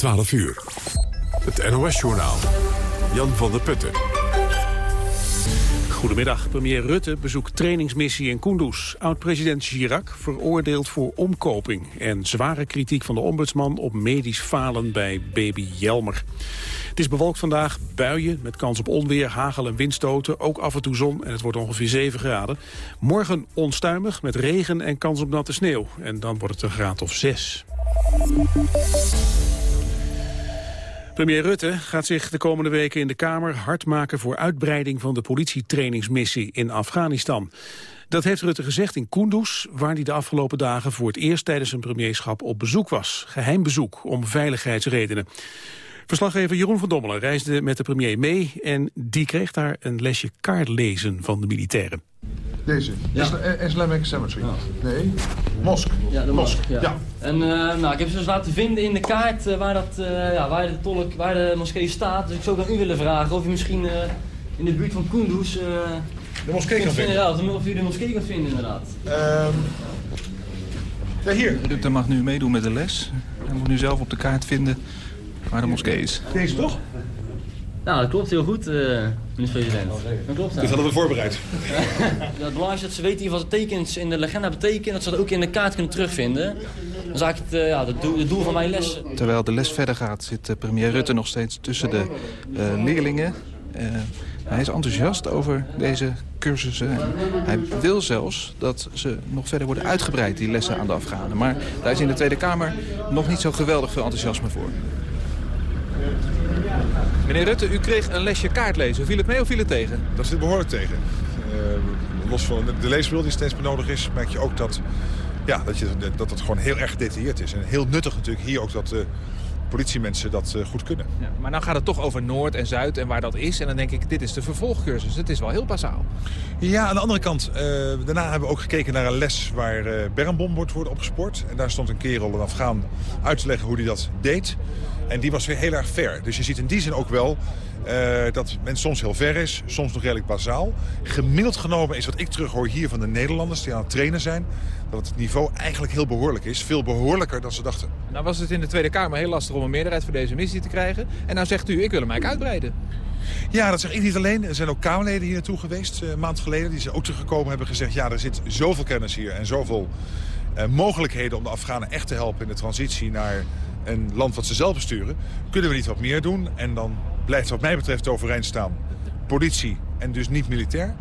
12 uur. Het NOS-journaal. Jan van der Putten. Goedemiddag. Premier Rutte bezoekt trainingsmissie in Kunduz. Oud-president Chirac veroordeeld voor omkoping... en zware kritiek van de ombudsman op medisch falen bij baby Jelmer. Het is bewolkt vandaag, buien met kans op onweer, hagel en windstoten. Ook af en toe zon en het wordt ongeveer 7 graden. Morgen onstuimig met regen en kans op natte sneeuw. En dan wordt het een graad of 6. Premier Rutte gaat zich de komende weken in de Kamer hard maken voor uitbreiding van de politietrainingsmissie in Afghanistan. Dat heeft Rutte gezegd in Kunduz, waar hij de afgelopen dagen voor het eerst tijdens zijn premierschap op bezoek was. Geheim bezoek, om veiligheidsredenen. Verslaggever Jeroen van Dommelen reisde met de premier mee en die kreeg daar een lesje kaartlezen van de militairen. Deze, ja. Eh, Islamic Cemetery. Nee, Mosk. Ja, de Mosk. Ja. En uh, nou, ik heb ze dus laten vinden in de kaart uh, waar, dat, uh, ja, waar, de tolk, waar de moskee staat. Dus ik zou aan u willen vragen of u misschien in de buurt van Kunduz... de moskee kan vinden? Ja, of u de moskee kan vinden inderdaad. Um, ja, hier. Rutte mag nu meedoen met de les. Hij moet nu zelf op de kaart vinden waar de moskee is. Deze toch? Nou, dat klopt heel goed, uh, minister-president. Dat klopt. Dit hadden we voorbereid. ja, het belangrijkste is dat ze weten wat de tekens in de legenda betekenen. Dat ze dat ook in de kaart kunnen terugvinden. Dat is eigenlijk het, uh, ja, het, doel, het doel van mijn les. Terwijl de les verder gaat, zit uh, premier Rutte nog steeds tussen de leerlingen. hij is enthousiast over deze cursussen. hij wil zelfs dat ze nog verder worden uitgebreid, die lessen aan de Afghanen. Maar daar is in de Tweede Kamer nog niet zo geweldig veel enthousiasme voor. Meneer Rutte, u kreeg een lesje kaartlezen. Viel het mee of viel het tegen? Dat zit behoorlijk tegen. Uh, los van de leesbril die steeds meer nodig is, merk je ook dat, ja, dat, je, dat het gewoon heel erg gedetailleerd is. En heel nuttig natuurlijk hier ook dat de politiemensen dat uh, goed kunnen. Ja, maar nou gaat het toch over Noord en Zuid en waar dat is. En dan denk ik, dit is de vervolgcursus. Het is wel heel basaal. Ja, aan de andere kant, uh, daarna hebben we ook gekeken naar een les waar uh, bermbom wordt worden opgespoord. En daar stond een kerel, een Afghaan, uit te leggen hoe hij dat deed. En die was weer heel erg ver. Dus je ziet in die zin ook wel uh, dat men soms heel ver is, soms nog redelijk bazaal. Gemiddeld genomen is wat ik terughoor hier van de Nederlanders die aan het trainen zijn... dat het niveau eigenlijk heel behoorlijk is. Veel behoorlijker dan ze dachten. Nou was het in de Tweede Kamer heel lastig om een meerderheid voor deze missie te krijgen. En nou zegt u, ik wil hem eigenlijk uitbreiden. Ja, dat zeg ik niet alleen. Er zijn ook Kamerleden hier naartoe geweest, uh, een maand geleden. Die zijn ook teruggekomen hebben gezegd... ja, er zit zoveel kennis hier en zoveel uh, mogelijkheden om de Afghanen echt te helpen... in de transitie naar een land wat ze zelf besturen, kunnen we niet wat meer doen. En dan blijft wat mij betreft overeind staan politie en dus niet militair.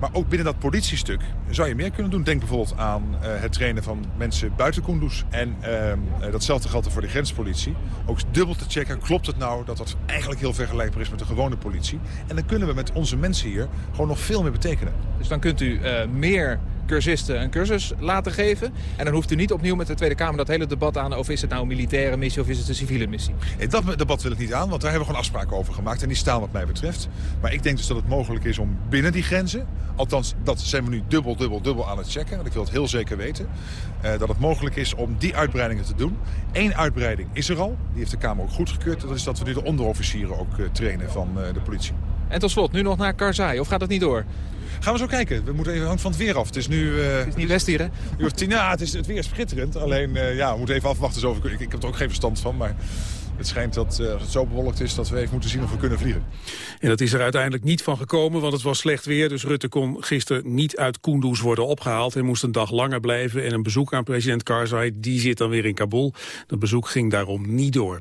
Maar ook binnen dat politiestuk zou je meer kunnen doen. Denk bijvoorbeeld aan uh, het trainen van mensen buiten Kunduz. En uh, datzelfde geldt voor de grenspolitie. Ook dubbel te checken, klopt het nou dat dat eigenlijk heel vergelijkbaar is met de gewone politie. En dan kunnen we met onze mensen hier gewoon nog veel meer betekenen. Dus dan kunt u uh, meer cursisten een cursus laten geven. En dan hoeft u niet opnieuw met de Tweede Kamer dat hele debat aan... of is het nou een militaire missie of is het een civiele missie. Nee, dat debat wil ik niet aan, want daar hebben we gewoon afspraken over gemaakt. En die staan wat mij betreft. Maar ik denk dus dat het mogelijk is om binnen die grenzen... althans, dat zijn we nu dubbel, dubbel, dubbel aan het checken. Want ik wil het heel zeker weten. Uh, dat het mogelijk is om die uitbreidingen te doen. Eén uitbreiding is er al. Die heeft de Kamer ook goedgekeurd. Dat is dat we nu de onderofficieren ook uh, trainen van de politie. En tot slot, nu nog naar Karzai, of gaat dat niet door? Gaan we zo kijken. We moeten even hangen van het weer af. Het is nu... Uh, het is niet best hier, hè? Uur tien, ja, het, is, het weer is schitterend. Alleen, uh, ja, we moeten even afwachten. Zo, ik, ik heb er ook geen verstand van, maar... Het schijnt dat uh, als het zo bewolkt is dat we even moeten zien of we kunnen vliegen. En dat is er uiteindelijk niet van gekomen, want het was slecht weer. Dus Rutte kon gisteren niet uit Kunduz worden opgehaald. Hij moest een dag langer blijven en een bezoek aan president Karzai... die zit dan weer in Kabul. Dat bezoek ging daarom niet door.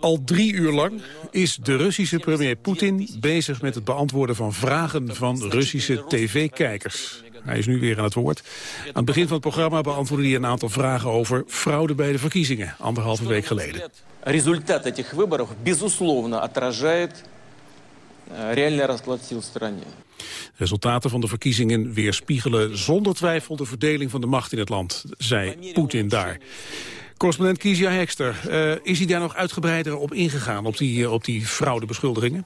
Al drie uur lang is de Russische premier Poetin bezig met het beantwoorden van vragen van Russische tv-kijkers. Hij is nu weer aan het woord. Aan het begin van het programma beantwoordde hij een aantal vragen over fraude bij de verkiezingen, anderhalve week geleden. Resultaat этих выборов, безусловно, отражает реальный расклад сил в стране. Resultaten van de verkiezingen weerspiegelen zonder twijfel de verdeling van de macht in het land, zei Poetin daar. Correspondent Kizia Hekster, uh, is hij daar nog uitgebreider op ingegaan, op die, op die fraudebeschuldigingen?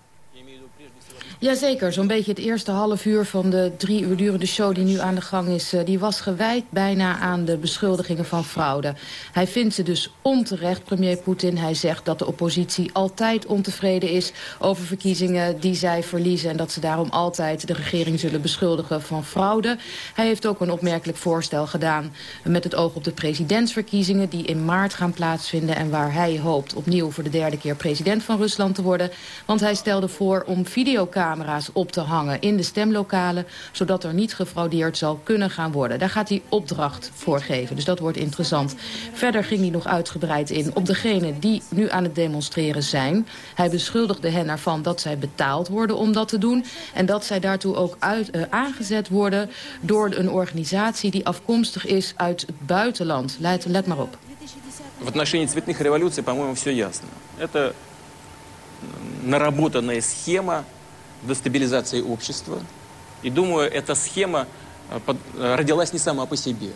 Jazeker, zo'n beetje het eerste half uur van de drie uur durende show die nu aan de gang is... Uh, die was gewijd bijna aan de beschuldigingen van fraude. Hij vindt ze dus onterecht, premier Poetin. Hij zegt dat de oppositie altijd ontevreden is over verkiezingen die zij verliezen... en dat ze daarom altijd de regering zullen beschuldigen van fraude. Hij heeft ook een opmerkelijk voorstel gedaan met het oog op de presidentsverkiezingen... die in maart gaan plaatsvinden en waar hij hoopt opnieuw voor de derde keer president van Rusland te worden. Want hij stelde voor om videocamera's camera's op te hangen in de stemlokalen... zodat er niet gefraudeerd zal kunnen gaan worden. Daar gaat hij opdracht voor geven, dus dat wordt interessant. Verder ging hij nog uitgebreid in op degenen die nu aan het demonstreren zijn. Hij beschuldigde hen ervan dat zij betaald worden om dat te doen... en dat zij daartoe ook uit, uh, aangezet worden door een organisatie... die afkomstig is uit het buitenland. Let, let maar op. В отношении цветных революций, по-моему, все ясно. Это наработанная схема дестабилизации общества. И думаю, эта схема родилась не сама по себе.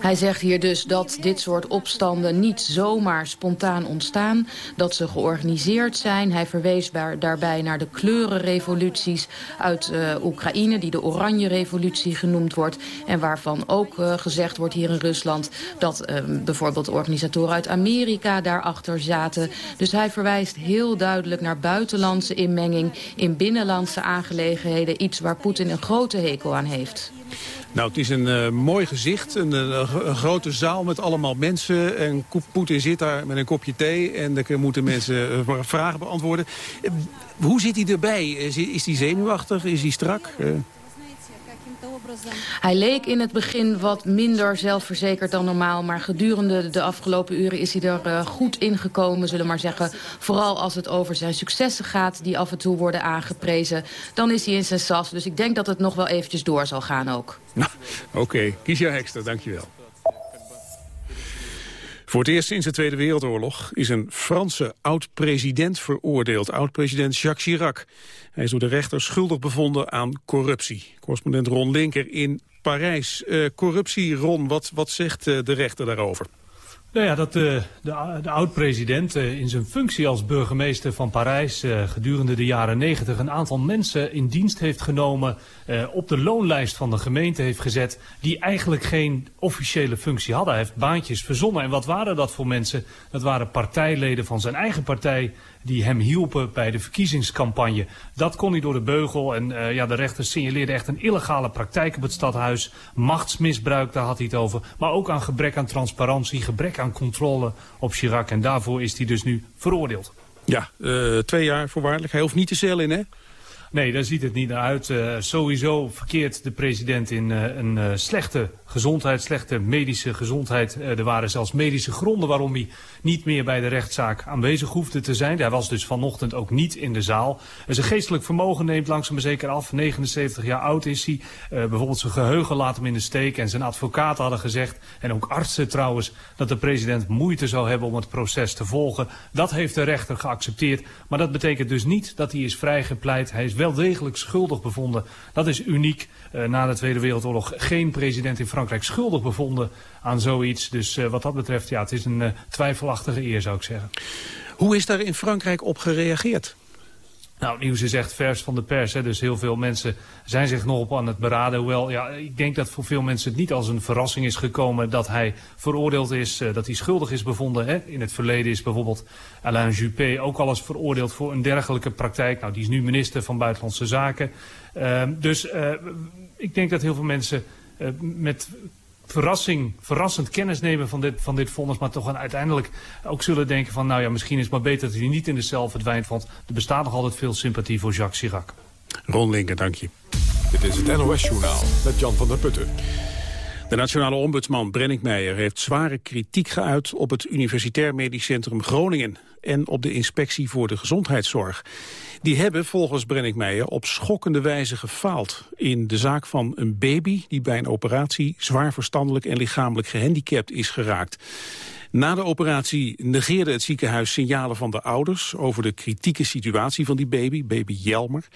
Hij zegt hier dus dat dit soort opstanden niet zomaar spontaan ontstaan. Dat ze georganiseerd zijn. Hij verwees daarbij naar de kleurenrevoluties uit uh, Oekraïne... die de Oranje Revolutie genoemd wordt. En waarvan ook uh, gezegd wordt hier in Rusland... dat uh, bijvoorbeeld organisatoren uit Amerika daarachter zaten. Dus hij verwijst heel duidelijk naar buitenlandse inmenging... in binnenlandse aangelegenheden. Iets waar Poetin een grote hekel aan heeft. Nou, het is een uh, mooi gezicht. Een, een, grote zaal met allemaal mensen. En Poetin zit daar met een kopje thee. En dan moeten mensen uh, vragen beantwoorden. Hoe zit hij erbij? Is, is hij zenuwachtig? Is hij strak? Hij leek in het begin wat minder zelfverzekerd dan normaal... maar gedurende de afgelopen uren is hij er uh, goed ingekomen, zullen we maar zeggen. Vooral als het over zijn successen gaat, die af en toe worden aangeprezen. Dan is hij in zijn sas, dus ik denk dat het nog wel eventjes door zal gaan ook. Nou, Oké, okay. Kiesja Hekster, dankjewel. Voor het eerst sinds de Tweede Wereldoorlog is een Franse oud-president veroordeeld. Oud-president Jacques Chirac. Hij is door de rechter schuldig bevonden aan corruptie. Correspondent Ron Linker in Parijs. Uh, corruptie, Ron, wat, wat zegt uh, de rechter daarover? Nou ja, dat de, de, de oud-president in zijn functie als burgemeester van Parijs gedurende de jaren negentig een aantal mensen in dienst heeft genomen, op de loonlijst van de gemeente heeft gezet, die eigenlijk geen officiële functie hadden. Hij heeft baantjes verzonnen. En wat waren dat voor mensen? Dat waren partijleden van zijn eigen partij die hem hielpen bij de verkiezingscampagne. Dat kon hij door de beugel en uh, ja, de rechter signaleerde echt een illegale praktijk op het stadhuis. Machtsmisbruik, daar had hij het over. Maar ook aan gebrek aan transparantie, gebrek aan controle op Chirac. En daarvoor is hij dus nu veroordeeld. Ja, uh, twee jaar voorwaardelijk. Hij hoeft niet de cel in, hè? Nee, daar ziet het niet naar uit. Uh, sowieso verkeert de president in uh, een slechte gezondheid, slechte medische gezondheid. er waren zelfs medische gronden waarom hij niet meer bij de rechtszaak aanwezig hoefde te zijn. Hij was dus vanochtend ook niet in de zaal. Zijn geestelijk vermogen neemt langzaam maar zeker af. 79 jaar oud is hij. bijvoorbeeld zijn geheugen laat hem in de steek. En zijn advocaten hadden gezegd, en ook artsen trouwens, dat de president moeite zou hebben om het proces te volgen. Dat heeft de rechter geaccepteerd. Maar dat betekent dus niet dat hij is vrijgepleit. Hij is wel degelijk schuldig bevonden. Dat is uniek. Uh, na de Tweede Wereldoorlog geen president in schuldig bevonden aan zoiets. Dus uh, wat dat betreft, ja, het is een uh, twijfelachtige eer, zou ik zeggen. Hoe is daar in Frankrijk op gereageerd? Nou, het nieuws is echt vers van de pers. Hè? Dus heel veel mensen zijn zich nog op aan het beraden. Hoewel, ja, ik denk dat voor veel mensen het niet als een verrassing is gekomen... dat hij veroordeeld is, uh, dat hij schuldig is bevonden. Hè? In het verleden is bijvoorbeeld Alain Juppé ook al eens veroordeeld... voor een dergelijke praktijk. Nou, die is nu minister van Buitenlandse Zaken. Uh, dus uh, ik denk dat heel veel mensen met verrassing, verrassend kennis nemen van dit, van dit vonnis. Maar toch uiteindelijk ook zullen denken van... nou ja, misschien is het maar beter dat hij niet in de cel verdwijnt. Want er bestaat nog altijd veel sympathie voor Jacques Chirac. Ron Linker, dank je. Dit is het NOS-journaal met Jan van der Putten. De nationale ombudsman Brennick Meijer heeft zware kritiek geuit op het Universitair Medisch Centrum Groningen en op de inspectie voor de gezondheidszorg. Die hebben volgens Brennick Meijer op schokkende wijze gefaald in de zaak van een baby die bij een operatie zwaar verstandelijk en lichamelijk gehandicapt is geraakt. Na de operatie negeerde het ziekenhuis signalen van de ouders... over de kritieke situatie van die baby, baby Jelmer.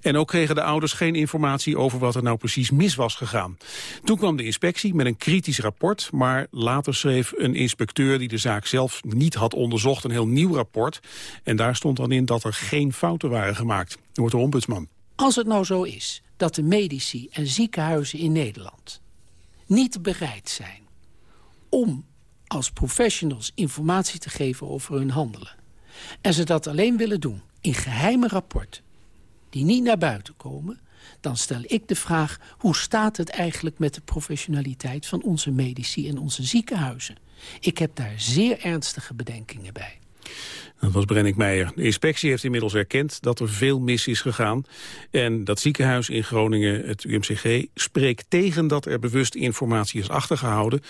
En ook kregen de ouders geen informatie over wat er nou precies mis was gegaan. Toen kwam de inspectie met een kritisch rapport... maar later schreef een inspecteur die de zaak zelf niet had onderzocht... een heel nieuw rapport. En daar stond dan in dat er geen fouten waren gemaakt. wordt de ombudsman. Als het nou zo is dat de medici en ziekenhuizen in Nederland... niet bereid zijn om als professionals informatie te geven over hun handelen... en ze dat alleen willen doen in geheime rapporten die niet naar buiten komen... dan stel ik de vraag, hoe staat het eigenlijk met de professionaliteit... van onze medici en onze ziekenhuizen? Ik heb daar zeer ernstige bedenkingen bij. Dat was Brennick Meijer. De inspectie heeft inmiddels erkend dat er veel mis is gegaan. En dat ziekenhuis in Groningen, het UMCG, spreekt tegen dat er bewust informatie is achtergehouden.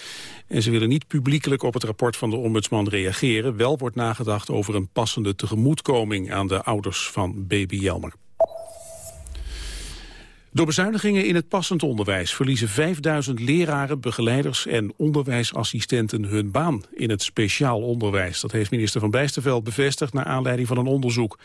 En ze willen niet publiekelijk op het rapport van de ombudsman reageren. Wel wordt nagedacht over een passende tegemoetkoming aan de ouders van baby Jelmer. Door bezuinigingen in het passend onderwijs verliezen 5000 leraren, begeleiders en onderwijsassistenten hun baan in het speciaal onderwijs. Dat heeft minister Van Bijsterveld bevestigd naar aanleiding van een onderzoek.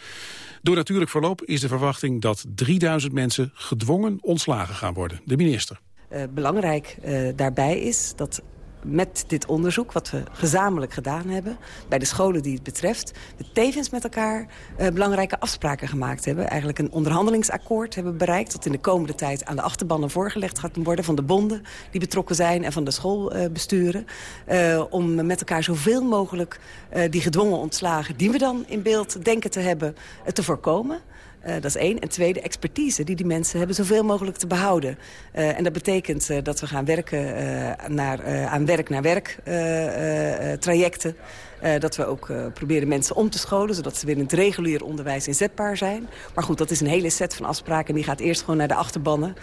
Door natuurlijk verloop is de verwachting dat 3000 mensen gedwongen ontslagen gaan worden. De minister. Uh, belangrijk uh, daarbij is dat met dit onderzoek, wat we gezamenlijk gedaan hebben... bij de scholen die het betreft... we tevens met elkaar uh, belangrijke afspraken gemaakt hebben. Eigenlijk een onderhandelingsakkoord hebben bereikt... dat in de komende tijd aan de achterbannen voorgelegd gaat worden... van de bonden die betrokken zijn en van de schoolbesturen... Uh, om met elkaar zoveel mogelijk uh, die gedwongen ontslagen... die we dan in beeld denken te hebben, te voorkomen... Uh, dat is één. En tweede, expertise die die mensen hebben zoveel mogelijk te behouden. Uh, en dat betekent uh, dat we gaan werken naar, aan werk-naar-werk trajecten. Dat we ook proberen mensen om te scholen... zodat ze weer in het regulier onderwijs inzetbaar zijn. Maar goed, dat is een hele set van afspraken... en die gaat eerst gewoon naar de achterbannen.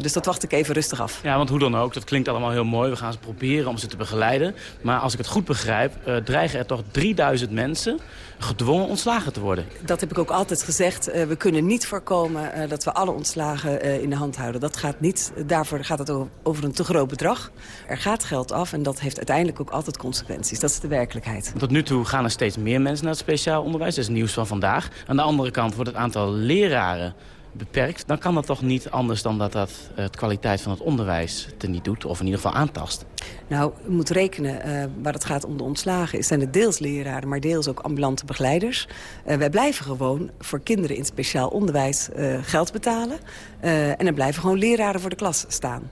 Dus dat wacht ik even rustig af. Ja, want hoe dan ook, dat klinkt allemaal heel mooi. We gaan ze proberen om ze te begeleiden. Maar als ik het goed begrijp, dreigen er toch 3000 mensen gedwongen ontslagen te worden. Dat heb ik ook altijd gezegd. We kunnen niet voorkomen uh, dat we alle ontslagen uh, in de hand houden. Dat gaat niet. Daarvoor gaat het over een te groot bedrag. Er gaat geld af en dat heeft uiteindelijk ook altijd consequenties. Dat is de werkelijkheid. Tot nu toe gaan er steeds meer mensen naar het speciaal onderwijs. Dat is nieuws van vandaag. Aan de andere kant wordt het aantal leraren beperkt... dan kan dat toch niet anders dan dat dat de kwaliteit van het onderwijs te niet doet... of in ieder geval aantast. Nou, je moet rekenen, uh, waar het gaat om de ontslagen... zijn het deels leraren, maar deels ook ambulante begeleiders. Uh, wij blijven gewoon voor kinderen in speciaal onderwijs geld betalen. en er blijven gewoon leraren voor de klas staan.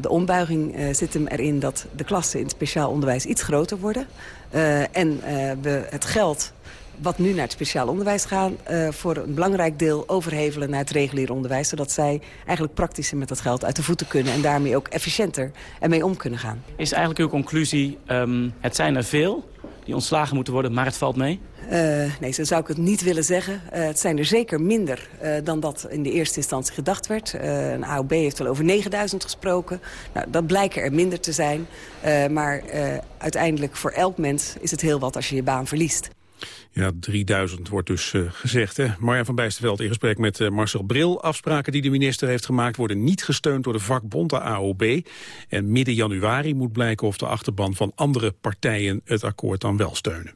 de ombuiging zit hem erin dat de klassen in het speciaal onderwijs iets groter worden. en we het geld wat nu naar het speciaal onderwijs gaat... Uh, voor een belangrijk deel overhevelen naar het regulier onderwijs... zodat zij eigenlijk praktischer met dat geld uit de voeten kunnen... en daarmee ook efficiënter ermee om kunnen gaan. Is eigenlijk uw conclusie, um, het zijn er veel die ontslagen moeten worden, maar het valt mee? Uh, nee, zo zou ik het niet willen zeggen. Uh, het zijn er zeker minder uh, dan dat in de eerste instantie gedacht werd. een AOB heeft wel over 9000 gesproken. Nou, dat blijken er minder te zijn. maar uiteindelijk voor elk mens is het heel wat als je je baan verliest. Ja, 3000 wordt dus uh, gezegd. Hè? Marja van Bijsterveld in gesprek met uh, Marcel Bril. Afspraken die de minister heeft gemaakt worden niet gesteund door de vakbond, de AOB. En midden januari moet blijken of de achterban van andere partijen het akkoord dan wel steunen.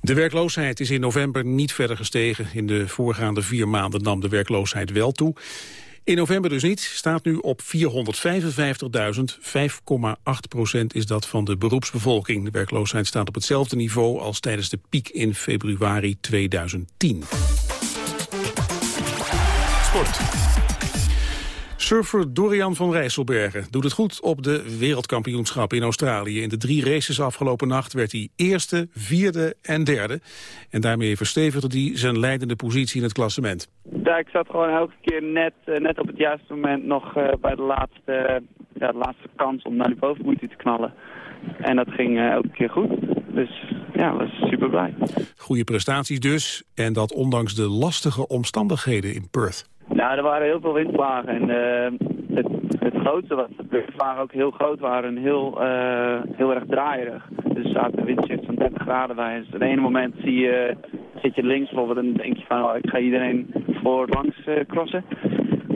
De werkloosheid is in november niet verder gestegen. In de voorgaande vier maanden nam de werkloosheid wel toe. In november dus niet, staat nu op 455.000. 5,8 procent is dat van de beroepsbevolking. De werkloosheid staat op hetzelfde niveau als tijdens de piek in februari 2010. Sport. Surfer Dorian van Rijsselbergen doet het goed op de wereldkampioenschap in Australië. In de drie races afgelopen nacht werd hij eerste, vierde en derde. En daarmee verstevigde hij zijn leidende positie in het klassement. Ja, ik zat gewoon elke keer net, eh, net op het juiste moment nog uh, bij de laatste, ja, de laatste kans om naar die bovenboeite te knallen. En dat ging uh, elke keer goed. Dus ja, was super blij. Goede prestaties dus. En dat ondanks de lastige omstandigheden in Perth. Nou, er waren heel veel windvlagen en uh, het, het grootste was, de windvlagen ook heel groot waren en heel, uh, heel erg draaierig. Dus zaten windshift van 30 graden bij. Dus op het ene moment zie je, zit je links bijvoorbeeld en denk je van, oh, ik ga iedereen voor langs uh, crossen.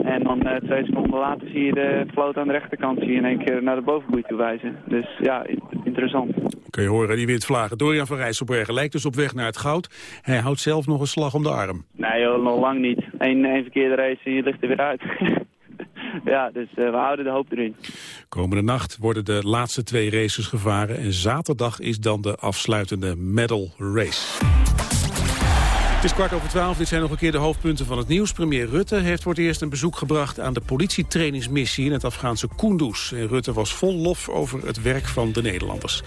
En dan uh, twee seconden later zie je de vloot aan de rechterkant zie je in één keer naar de bovenboei toe wijzen. Dus ja, interessant. Kun je horen, die windvlagen. Dorian van Rijsselbergen lijkt dus op weg naar het goud. Hij houdt zelf nog een slag om de arm. Nee joh, nog lang niet. Eén, één verkeerde race en je ligt er weer uit. ja, dus uh, we houden de hoop erin. Komende nacht worden de laatste twee races gevaren... en zaterdag is dan de afsluitende medal race. Is kwart over twaalf. Dit zijn nog een keer de hoofdpunten van het nieuws. Premier Rutte heeft voor het eerst een bezoek gebracht aan de politietrainingsmissie in het Afghaanse Kunduz. En Rutte was vol lof over het werk van de Nederlanders.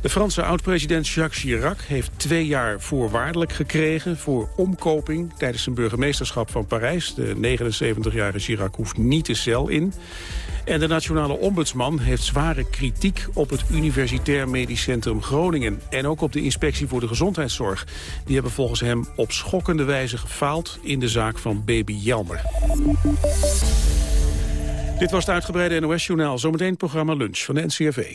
De Franse oud-president Jacques Chirac heeft twee jaar voorwaardelijk gekregen voor omkoping tijdens zijn burgemeesterschap van Parijs. De 79-jarige Chirac hoeft niet de cel in. En de nationale ombudsman heeft zware kritiek op het Universitair Medisch Centrum Groningen. En ook op de inspectie voor de gezondheidszorg. Die hebben volgens hem op schokkende wijze gefaald in de zaak van baby Jelmer. Dit was het uitgebreide NOS-journaal. Zometeen het programma Lunch van de NCRV.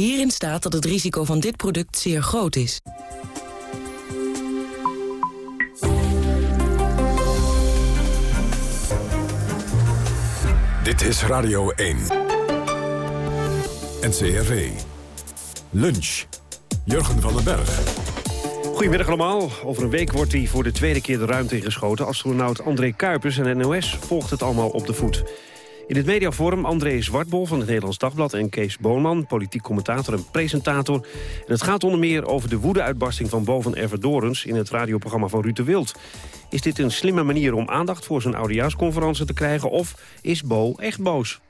Hierin staat dat het risico van dit product zeer groot is. Dit is Radio 1. NCRV. Lunch. Jurgen van den Berg. Goedemiddag allemaal. Over een week wordt hij voor de tweede keer de ruimte ingeschoten. Astronaut André Kuipers en NOS volgt het allemaal op de voet. In het mediaforum André Zwartbol van het Nederlands Dagblad... en Kees Boonman, politiek commentator en presentator. En het gaat onder meer over de woedeuitbarsting van Boven Everdorens... in het radioprogramma van Ruud de Wild. Is dit een slimme manier om aandacht voor zijn oudejaarsconferentie te krijgen... of is Bo echt boos?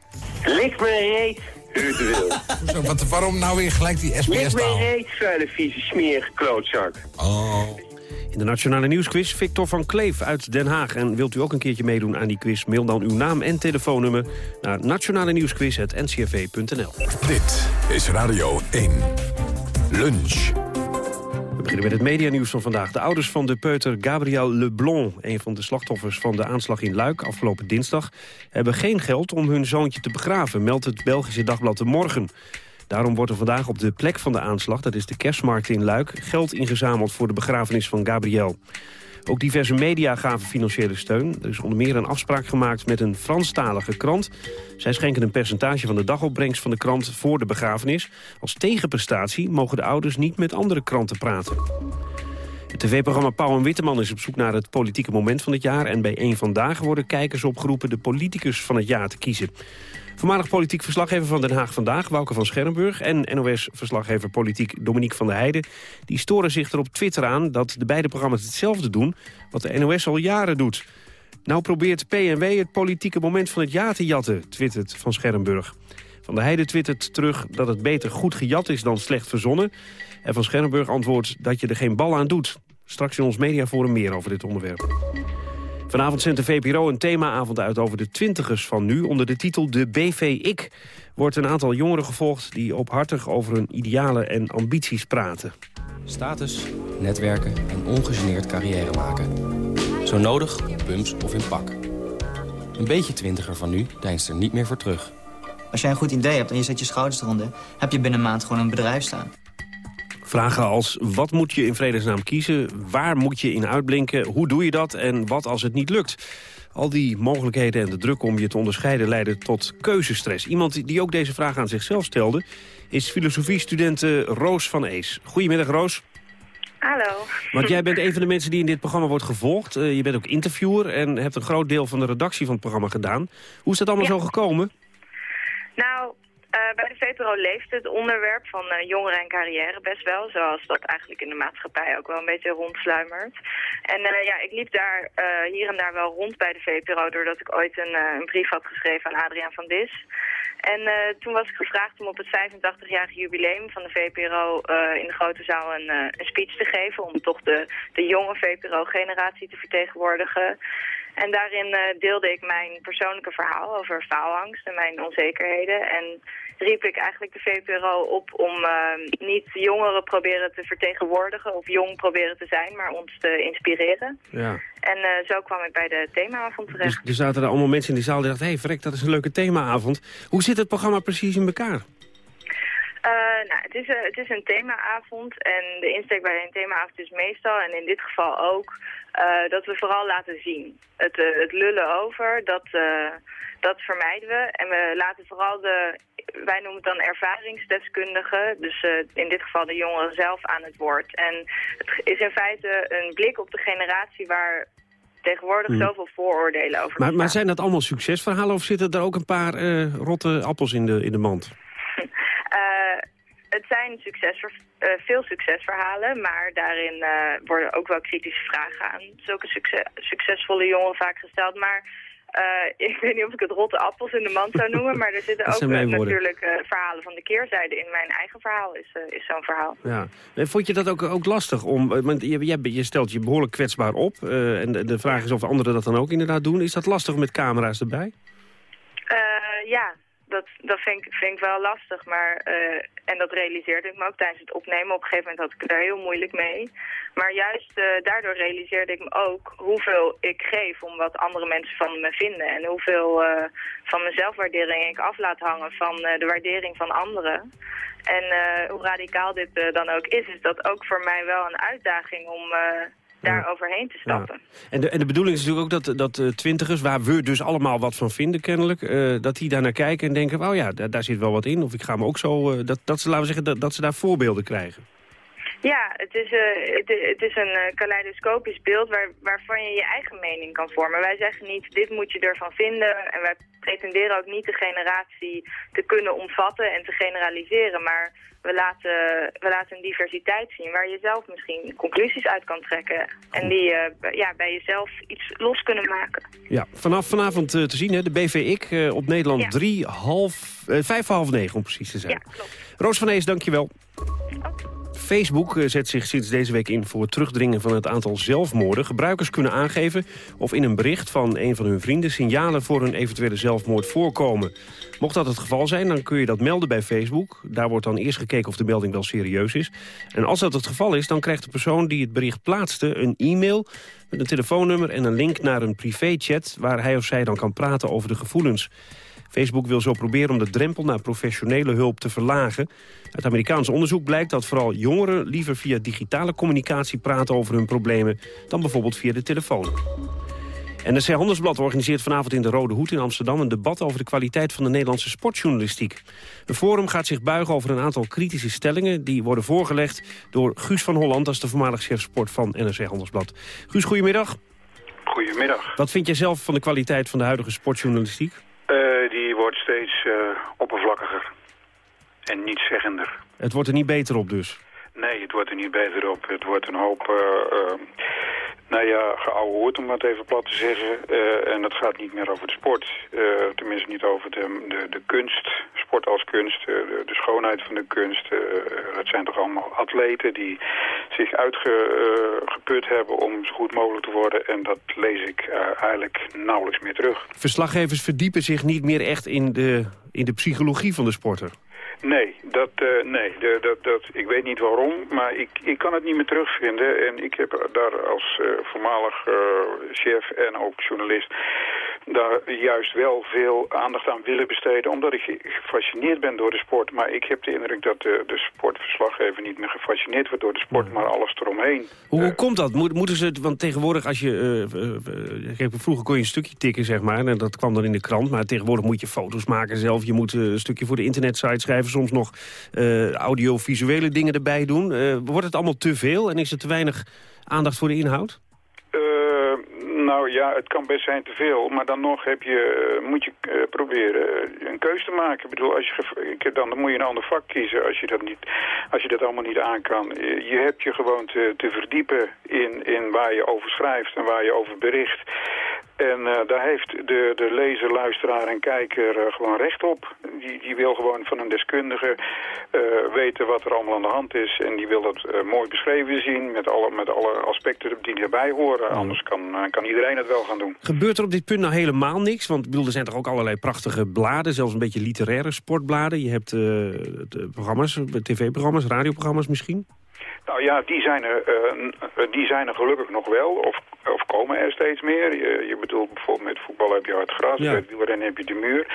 Lik me reet, Ruud de Wild. wat, waarom nou weer gelijk die SBS-taal? Lik me reet, vuile vieze smerige klootzak. Oh... In de Nationale Nieuwsquiz Victor van Kleef uit Den Haag. En wilt u ook een keertje meedoen aan die quiz? Mail dan uw naam en telefoonnummer naar nationale nieuwsquiz.ncrv.nl. Dit is Radio 1. Lunch. We beginnen met het medianieuws van vandaag. De ouders van de peuter Gabriel Leblon, een van de slachtoffers van de aanslag in Luik afgelopen dinsdag, hebben geen geld om hun zoontje te begraven, meldt het Belgische dagblad De Morgen. Daarom wordt er vandaag op de plek van de aanslag, dat is de kerstmarkt in Luik... geld ingezameld voor de begrafenis van Gabriel. Ook diverse media gaven financiële steun. Er is onder meer een afspraak gemaakt met een Franstalige krant. Zij schenken een percentage van de dagopbrengst van de krant voor de begrafenis. Als tegenprestatie mogen de ouders niet met andere kranten praten. Het tv-programma Pauw en Witteman is op zoek naar het politieke moment van het jaar... en bij één Vandaag worden kijkers opgeroepen de politicus van het jaar te kiezen. Voormalig politiek verslaggever van Den Haag Vandaag, Wouke van Schermburg... en NOS-verslaggever politiek Dominique van der Heijden... die storen zich er op Twitter aan dat de beide programma's hetzelfde doen... wat de NOS al jaren doet. Nou probeert PNW het politieke moment van het jaar te jatten, twittert van Schermburg. Van der Heijden twittert terug dat het beter goed gejat is dan slecht verzonnen. En van Schermburg antwoordt dat je er geen bal aan doet. Straks in ons mediaforum meer over dit onderwerp. Vanavond zendt de VPRO een themaavond uit over de twintigers van nu. Onder de titel De BV-Ik wordt een aantal jongeren gevolgd... die ophartig over hun idealen en ambities praten. Status, netwerken en ongegeneerd carrière maken. Zo nodig op pumps of in pak. Een beetje twintiger van nu deinst er niet meer voor terug. Als jij een goed idee hebt en je zet je schouders eronder... heb je binnen een maand gewoon een bedrijf staan. Vragen als wat moet je in vredesnaam kiezen? Waar moet je in uitblinken? Hoe doe je dat? En wat als het niet lukt? Al die mogelijkheden en de druk om je te onderscheiden leiden tot keuzestress. Iemand die ook deze vraag aan zichzelf stelde... is filosofiestudent Roos van Ees. Goedemiddag, Roos. Hallo. Want jij bent een van de mensen die in dit programma wordt gevolgd. Uh, je bent ook interviewer en hebt een groot deel van de redactie van het programma gedaan. Hoe is dat allemaal zo gekomen? Nou, uh, bij de VPRO leeft het onderwerp van uh, jongeren en carrière best wel. Zoals dat eigenlijk in de maatschappij ook wel een beetje rondsluimert. En uh, ja, ik liep daar hier en daar wel rond bij de VPRO... doordat ik ooit een, een brief had geschreven aan Adriaan van Dis. En toen was ik gevraagd om op het 85-jarig jubileum van de VPRO... in de grote zaal een, een speech te geven... om toch de, de jonge VPRO-generatie te vertegenwoordigen... En daarin eh, deelde ik mijn persoonlijke verhaal over faalangst en mijn onzekerheden. En riep ik eigenlijk de VPRO op om eh, niet jongeren proberen te vertegenwoordigen of jong proberen te zijn, maar ons te inspireren. Ja. En eh, zo kwam ik bij de themaavond terecht. Dus er zaten er allemaal mensen in die zaal die dachten... hé, hey, Vrek, dat is een leuke themaavond. Hoe zit het programma precies in elkaar? Uh, nou, het is, een, het is een themaavond en de insteek bij een themaavond is meestal, en in dit geval ook, uh, dat we vooral laten zien. Het, uh, het lullen over, dat, dat vermijden we. En we laten vooral de, wij noemen het dan ervaringsdeskundigen, dus in dit geval de jongeren zelf aan het woord. En het is in feite een blik op de generatie waar tegenwoordig Hmm. zoveel vooroordelen over Maar, maar zijn dat allemaal succesverhalen of zitten er ook een paar uh, rotte appels in de, in de mand? Uh, het zijn succesver uh, veel succesverhalen, maar daarin uh, worden ook wel kritische vragen aan zulke succes succesvolle jongeren vaak gesteld. Maar uh, ik weet niet of ik het rotte appels in de mand zou noemen, maar er zitten ook uh, natuurlijk uh, verhalen van de keerzijde. In mijn eigen verhaal is, is zo'n verhaal. Ja. En vond je dat ook, ook lastig? Om, want je, je, je stelt je behoorlijk kwetsbaar op. En de, de vraag is of anderen dat dan ook inderdaad doen. Is dat lastig met camera's erbij? Ja, dat, dat vind, ik, vind ik wel lastig. Maar, uh, en dat realiseerde ik me ook tijdens het opnemen. Op een gegeven moment had ik er heel moeilijk mee. Maar juist uh, daardoor realiseerde ik me ook hoeveel ik geef om wat andere mensen van me vinden. En hoeveel uh, van mijn zelfwaardering ik af laat hangen van de waardering van anderen. En hoe radicaal dit dan ook is, is dat ook voor mij wel een uitdaging om daar overheen te stappen. En, de, en de bedoeling is natuurlijk ook dat, dat uh, twintigers, waar we dus allemaal wat van vinden kennelijk... Uh, dat die daar naar kijken en denken, oh ja, daar, daar, zit wel wat in. Of ik ga me ook zo, uh, dat, dat ze, laten we zeggen, dat, dat ze daar voorbeelden krijgen. Ja, het is, uh, het, het is een uh, kaleidoscopisch beeld waar, waarvan je je eigen mening kan vormen. Wij zeggen niet, dit moet je ervan vinden. En wij pretenderen ook niet de generatie te kunnen omvatten en te generaliseren. Maar we laten, we laten een diversiteit zien waar je zelf misschien conclusies uit kan trekken. En die uh, ja, bij jezelf iets los kunnen maken. Ja, vanaf vanavond te zien, hè, de BVX op Nederland ja. 3, half, vijf voor half negen om precies te zijn. Ja, klopt. Roos van Ees, dankjewel. Facebook zet zich sinds deze week in voor het terugdringen van het aantal zelfmoorden. Gebruikers kunnen aangeven of in een bericht van een van hun vrienden... signalen voor een eventuele zelfmoord voorkomen. Mocht dat het geval zijn, dan kun je dat melden bij Facebook. Daar wordt dan eerst gekeken of de melding wel serieus is. En als dat het geval is, dan krijgt de persoon die het bericht plaatste... een e-mail met een telefoonnummer en een link naar een privéchat... waar hij of zij dan kan praten over de gevoelens. Facebook wil zo proberen om de drempel naar professionele hulp te verlagen. Uit Amerikaans onderzoek blijkt dat vooral jongeren liever via digitale communicatie praten over hun problemen dan bijvoorbeeld via de telefoon. En de Handelsblad organiseert vanavond in de Rode Hoed in Amsterdam... een debat over de kwaliteit van de Nederlandse sportjournalistiek. Het forum gaat zich buigen over een aantal kritische stellingen... die worden voorgelegd door Guus van Holland... als de voormalig chef sport van NRC Handelsblad. Guus, goedemiddag. Goedemiddag. Wat vind jij zelf van de kwaliteit van de huidige sportjournalistiek? Uh, die wordt steeds uh, oppervlakkiger en niet zeggender. Het wordt er niet beter op dus? Nee, het wordt er niet beter op. Het wordt een hoop, uh, nou ja, geouwehoerd om het even plat te zeggen. en dat gaat niet meer over de sport. tenminste niet over de, de, de kunst, sport als kunst, de, de, schoonheid van de kunst. het zijn toch allemaal atleten die zich uitgeput hebben om zo goed mogelijk te worden. En dat lees ik eigenlijk nauwelijks meer terug. Verslaggevers verdiepen zich niet meer echt in de, in de psychologie van de sporter. Nee, dat, uh, nee dat, dat, ik weet niet waarom, maar ik, ik kan het niet meer terugvinden. En ik heb daar als uh, voormalig uh, chef en ook journalist daar juist wel veel aandacht aan willen besteden. Omdat ik gefascineerd ben door de sport. Maar ik heb de indruk dat de, de sportverslaggever niet meer gefascineerd wordt door de sport, maar alles eromheen. Hoe, hoe komt dat? Mo moeten ze het, want tegenwoordig als je, uh, vroeger kon je een stukje tikken zeg maar, en dat kwam dan in de krant. Maar tegenwoordig moet je foto's maken zelf, je moet een stukje voor de internetsite schrijven, soms nog uh, audiovisuele dingen erbij doen. Uh, wordt het allemaal te veel en is er te weinig aandacht voor de inhoud? Nou ja, het kan best zijn te veel, maar dan nog heb je, uh, moet je uh, proberen een keuze te maken. Ik bedoel, als je, dan, dan moet je een ander vak kiezen als je dat, niet, als je dat allemaal niet aan kan. Je hebt je gewoon te, te verdiepen in, in waar je over schrijft en waar je over bericht. En uh, daar heeft de, de lezer, luisteraar en kijker uh, gewoon recht op. Die, die wil gewoon van een deskundige uh, weten wat er allemaal aan de hand is. En die wil dat mooi beschreven zien met alle, met alle aspecten die erbij horen. Anders kan, kan iedereen het wel gaan doen. Gebeurt er op dit punt nou helemaal niks? Want bedoel, er zijn toch ook allerlei prachtige bladen, zelfs een beetje literaire sportbladen. Je hebt programma's, tv-programma's, radioprogramma's misschien? Nou ja, die zijn er, uh, die zijn er gelukkig nog wel, of, of komen er steeds meer. Je, je bedoelt bijvoorbeeld met voetbal heb je hard gras, ja. met wielrennen heb je de muur.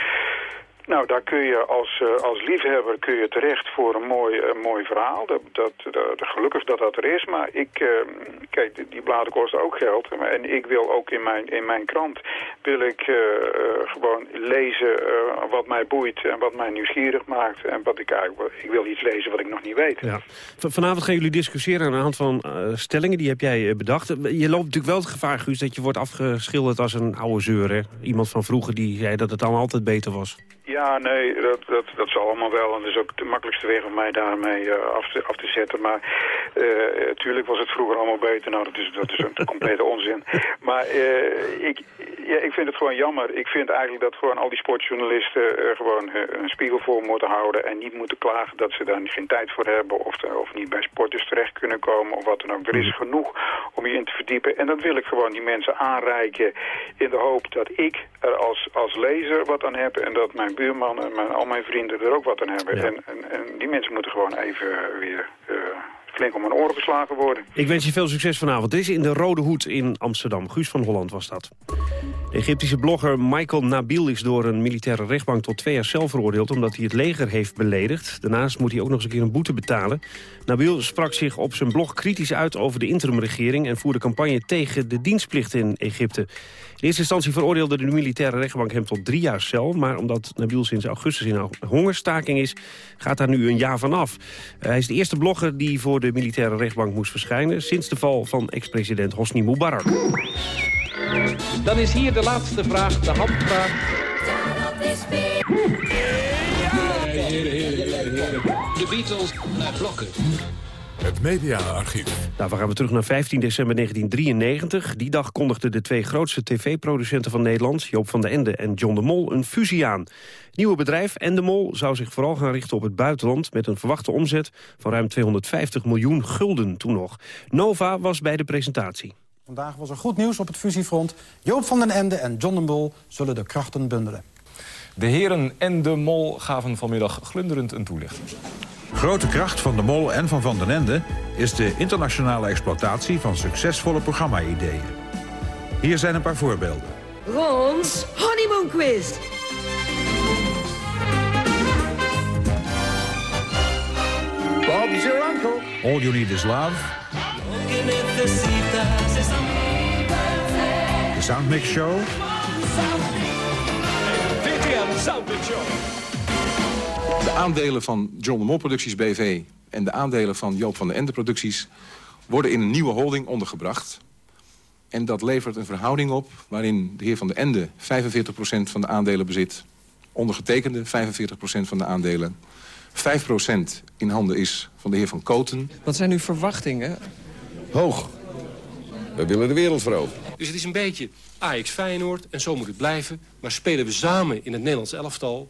Nou, daar kun je als, uh, als liefhebber kun je terecht voor een mooi, uh, mooi verhaal. Dat, dat, dat, gelukkig dat dat er is. Maar ik, uh, kijk, die bladen kosten ook geld. En ik wil ook in mijn, in mijn krant wil ik gewoon lezen wat mij boeit en wat mij nieuwsgierig maakt. En wat ik eigenlijk, ik wil iets lezen wat ik nog niet weet. Ja. Vanavond gaan jullie discussiëren aan de hand van stellingen. Die heb jij bedacht. Je loopt natuurlijk wel het gevaar, Guus, dat je wordt afgeschilderd als een oude zeur. Hè? Iemand van vroeger die zei dat het dan altijd beter was. Ja, nee, dat, dat, dat zal allemaal wel. En dat is ook de makkelijkste weg om mij daarmee uh, af, te, af te zetten. Maar natuurlijk uh, was het vroeger allemaal beter. Nou, dat is, dat is een complete onzin. Maar uh, ik, ja, ik vind het gewoon jammer. Ik vind eigenlijk dat gewoon al die sportjournalisten gewoon een spiegel voor moeten houden. En niet moeten klagen dat ze daar geen tijd voor hebben. Of, of niet bij sporters terecht kunnen komen. Of wat dan ook. Er is genoeg om je in te verdiepen. En dat wil ik gewoon die mensen aanreiken. In de hoop dat ik er als, als lezer wat aan heb. En dat mijn buurman en mijn, al mijn vrienden er ook wat aan hebben. En, en, en, die mensen moeten gewoon even weer uh, flink om hun oren geslagen worden. Ik wens je veel succes vanavond. Dit is in de Rode Hoed in Amsterdam. Guus van Holland was dat. De Egyptische blogger Michael Nabil is door een militaire rechtbank tot twee jaar cel veroordeeld... omdat hij het leger heeft beledigd. Daarnaast moet hij ook nog eens een keer een boete betalen. Nabil sprak zich op zijn blog kritisch uit over de interimregering... en voerde campagne tegen de dienstplicht in Egypte. In eerste instantie veroordeelde de militaire rechtbank hem tot drie jaar cel... maar omdat Nabil sinds augustus in hongerstaking is, gaat daar nu een jaar van af. hij is de eerste blogger die voor de militaire rechtbank moest verschijnen... sinds de val van ex-president Hosni Mubarak. Dan is hier de laatste vraag, de handvraag. De Beatles naar blokken. Het mediaarchief. Nou, we gaan we terug naar 15 december 1993. Die dag kondigden de twee grootste tv-producenten van Nederland... Joop van den Ende en John de Mol een fusie aan. Het nieuwe bedrijf En de Mol zou zich vooral gaan richten op het buitenland... met een verwachte omzet van ruim 250 miljoen gulden toen nog. Nova was bij de presentatie. Vandaag was er goed nieuws op het fusiefront. Joop van den Ende en John de Mol zullen de krachten bundelen. De heren en de Mol gaven vanmiddag glunderend een toelichting. Grote kracht van de Mol en van Van den Ende is de internationale exploitatie van succesvolle programma-ideeën. Hier zijn een paar voorbeelden. Rons Honeymoon Quiz. Bob's your uncle. All you need is love. The Soundmix Show. DTM Soundmix Show. De aandelen van John de Mol Producties BV en de aandelen van Joop van den Ende Producties... worden in een nieuwe holding ondergebracht. En dat levert een verhouding op waarin de heer van den Ende 45% van de aandelen bezit. Ondergetekende 45% van de aandelen. 5% in handen is van de heer van Koten. Wat zijn uw verwachtingen? Hoog. We willen de wereld veroveren. Dus het is een beetje Ajax Feyenoord en zo moet het blijven. Maar spelen we samen in het Nederlands elftal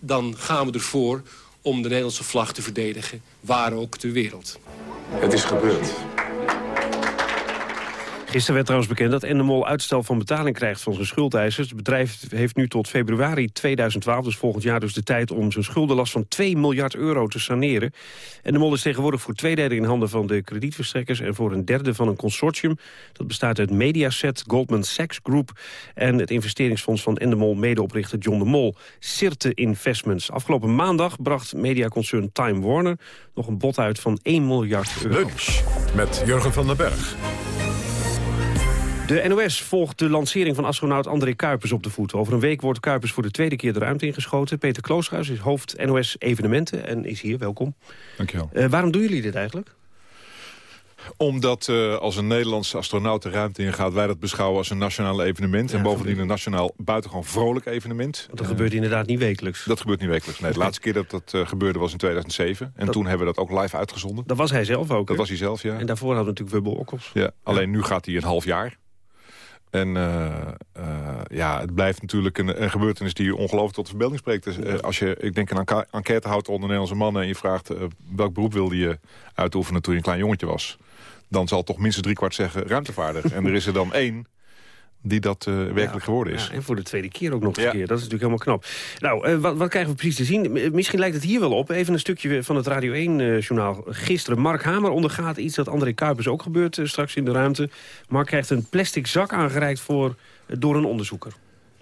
dan gaan we ervoor om de Nederlandse vlag te verdedigen, waar ook ter wereld. Het is gebeurd. Gisteren werd trouwens bekend dat Endemol uitstel van betaling krijgt van zijn schuldeisers. Het bedrijf heeft nu tot februari 2012, dus volgend jaar dus de tijd om zijn schuldenlast van 2 miljard euro te saneren. Endemol is tegenwoordig voor twee derde in handen van de kredietverstrekkers en voor een derde van een consortium. Dat bestaat uit Mediaset, Goldman Sachs Group en het investeringsfonds van Endemol medeoprichter John de Mol, Sirte Investments. Afgelopen maandag bracht mediaconcern Time Warner nog een bod uit van 1 miljard euro. Lunch met Jurgen van den Berg. De NOS volgt de lancering van astronaut André Kuipers op de voet. Over een week wordt Kuipers voor de tweede keer de ruimte ingeschoten. Peter Klooshuis is hoofd NOS Evenementen en is hier. Welkom. Dankjewel. Uh, waarom doen jullie dit eigenlijk? Omdat uh, als een Nederlandse astronaut de ruimte ingaat... wij dat beschouwen als een nationaal evenement. Ja, en bovendien een nationaal buitengewoon vrolijk evenement. Dat uh, gebeurt inderdaad niet wekelijks. Dat gebeurt niet wekelijks. Nee, de laatste keer dat dat uh, gebeurde was in 2007. En dat, toen hebben we dat ook live uitgezonden. Dat was hij zelf ook, Dat was hij zelf, ja. En daarvoor hadden we natuurlijk Wubbel Okkels. Ja, alleen nu gaat hij een half jaar. En uh, uh, ja, het blijft natuurlijk een, een gebeurtenis die ongelooflijk tot de verbeelding spreekt. Dus, uh, als je, ik denk, een enquête houdt onder Nederlandse mannen... en je vraagt welk beroep wilde je uitoefenen toen je een klein jongetje was... dan zal toch minstens driekwart zeggen ruimtevaarder. en er is er dan één die dat uh, werkelijk ja, geworden is. Ja, en voor de tweede keer ook nog eens ja. keer. Dat is natuurlijk helemaal knap. Nou, uh, wat, wat, krijgen we precies te zien? Misschien lijkt het hier wel op. Even een stukje van het Radio 1-journaal. Gisteren, Mark Hamer ondergaat iets dat André Kuipers ook gebeurt straks in de ruimte. Mark krijgt een plastic zak aangereikt voor, door een onderzoeker.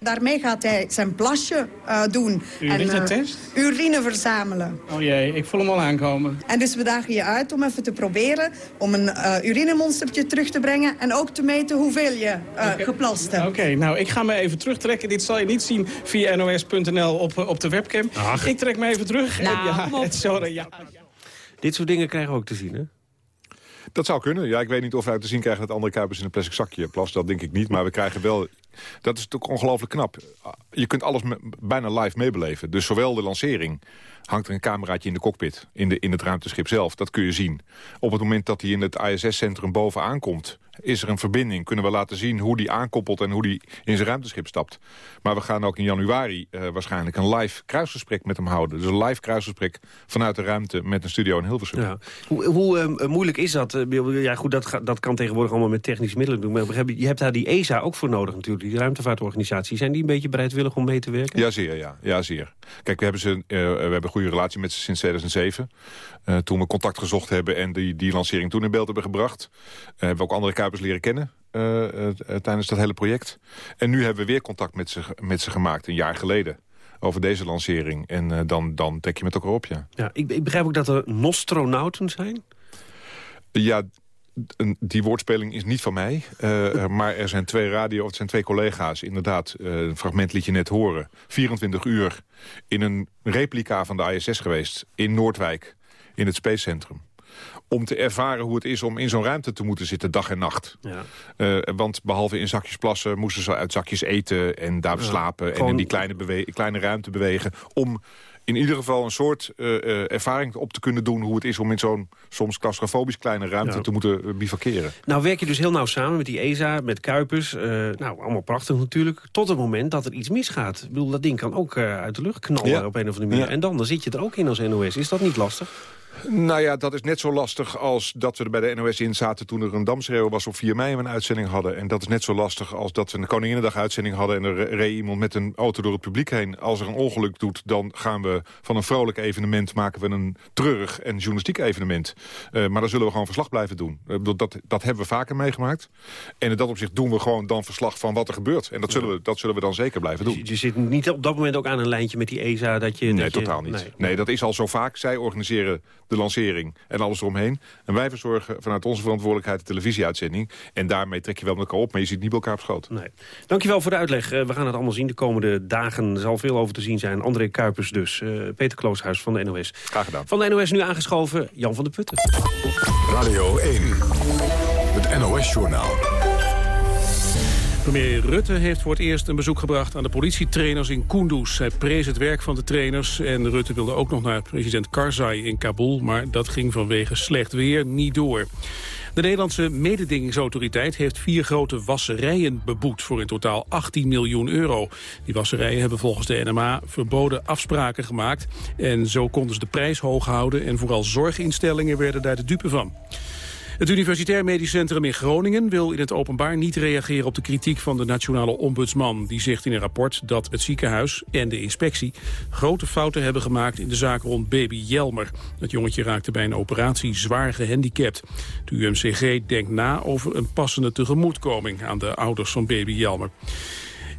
Daarmee gaat hij zijn plasje uh, doen. Urinetest? En, uh, urine verzamelen. Oh jee, ik voel hem al aankomen. En dus we dagen je uit om even te proberen... om een uh, urinemonstertje terug te brengen... en ook te meten hoeveel je okay. geplast hebt. Oké, okay, nou, ik ga me even terugtrekken. Dit zal je niet zien via nos.nl op, op de webcam. Ach. Ik trek me even terug. Nou, en ja, sorry, ja. Dit soort dingen krijgen we ook te zien, hè? Dat zou kunnen. Ja, ik weet niet of we uit te zien krijgen dat andere Kuipers in een plastic zakje plast. Dat denk ik niet. Maar we krijgen wel... Dat is natuurlijk ongelooflijk knap. Je kunt alles bijna live meebeleven. Dus zowel de lancering hangt er een cameraatje in de cockpit, in, de, in het ruimteschip zelf. Dat kun je zien. Op het moment dat hij in het ISS-centrum boven aankomt... is er een verbinding, kunnen we laten zien hoe die aankoppelt... en hoe die in zijn ruimteschip stapt. Maar we gaan ook in januari uh, waarschijnlijk een live kruisgesprek met hem houden. Dus een live kruisgesprek vanuit de ruimte met een studio in Hilversum. Ja. Hoe, hoe uh, moeilijk is dat? Uh, ja, goed, dat, dat kan tegenwoordig allemaal met technische middelen doen. Maar je hebt daar die ESA ook voor nodig natuurlijk, die ruimtevaartorganisatie. Zijn die een beetje bereidwillig om mee te werken? Ja, zeer. Ja, ja zeer. Kijk, we hebben, ze, we hebben een goede relatie met ze sinds 2007. Uh, toen we contact gezocht hebben en die, die lancering toen in beeld hebben gebracht. Uh, hebben we ook andere Kuipers leren kennen uh, tijdens dat hele project. En nu hebben we weer contact met ze, met ze gemaakt, een jaar geleden over deze lancering. En dan, dan trek je met elkaar op, ja. ja ik, ik begrijp ook dat er nostronauten zijn? Ja, die woordspeling is niet van mij. Uh, maar er zijn twee radio, of het zijn twee collega's. Inderdaad, uh, een fragment liet je net horen. 24 uur in een replica van de ISS geweest. In Noordwijk, in het Space Centrum om te ervaren hoe het is om in zo'n ruimte te moeten zitten dag en nacht. Ja. Uh, want behalve in zakjes plassen moesten ze uit zakjes eten en daar ja, slapen... en in die kleine, kleine ruimte bewegen om in ieder geval een soort uh, uh, ervaring op te kunnen doen... hoe het is om in zo'n soms claustrofobisch kleine ruimte te moeten uh, bivakeren. Nou werk je dus heel nauw samen met die ESA, met Kuipers. nou, allemaal prachtig natuurlijk. Tot het moment dat er iets misgaat. Ik bedoel, dat ding kan ook uit de lucht knallen ja. op een of andere manier. En dan, dan zit je er ook in als NOS. Is dat niet lastig? Nou ja, dat is net zo lastig als dat we er bij de NOS in zaten... toen er een damschreeuw was op 4 mei en we een uitzending hadden. En dat is net zo lastig als dat we een Koninginnedag uitzending hadden... en er reed iemand met een auto door het publiek heen. Als er een ongeluk doet, dan gaan we van een vrolijk evenement... maken we een treurig en journalistiek evenement. Uh, maar dan zullen we gewoon verslag blijven doen. Uh, dat, dat hebben we vaker meegemaakt. En in dat opzicht doen we gewoon dan verslag van wat er gebeurt. En dat zullen we, dat zullen we dan zeker blijven doen. Je, je zit niet op dat moment ook aan een lijntje met die ESA? Dat je, nee, dat totaal niet. Nee. nee, dat is al zo vaak. Zij organiseren de lancering en alles eromheen. En wij verzorgen vanuit onze verantwoordelijkheid de televisieuitzending. En daarmee trek je wel met elkaar op, maar je ziet niet bij elkaar op schoot. Nee. Dankjewel voor de uitleg. Uh, we gaan het allemaal zien de komende dagen. Er zal veel over te zien zijn. André Kuipers dus. Uh, Peter Klooshuis van de NOS. Graag gedaan. Van de NOS nu aangeschoven, Jan van der Putten. Radio 1, het NOS-journaal. Premier Rutte heeft voor het eerst een bezoek gebracht aan de politietrainers in Kunduz. Hij prees het werk van de trainers en Rutte wilde ook nog naar president Karzai in Kabul, maar dat ging vanwege slecht weer niet door. De Nederlandse mededingingsautoriteit heeft vier grote wasserijen beboet voor in totaal 18 miljoen euro. Die wasserijen hebben volgens de NMA verboden afspraken gemaakt en zo konden ze de prijs hoog houden en vooral zorginstellingen werden daar de dupe van. Het Universitair Medisch Centrum in Groningen wil in het openbaar niet reageren op de kritiek van de nationale ombudsman. Die zegt in een rapport dat het ziekenhuis en de inspectie grote fouten hebben gemaakt in de zaak rond baby Jelmer. Het jongetje raakte bij een operatie zwaar gehandicapt. De UMCG denkt na over een passende tegemoetkoming aan de ouders van baby Jelmer.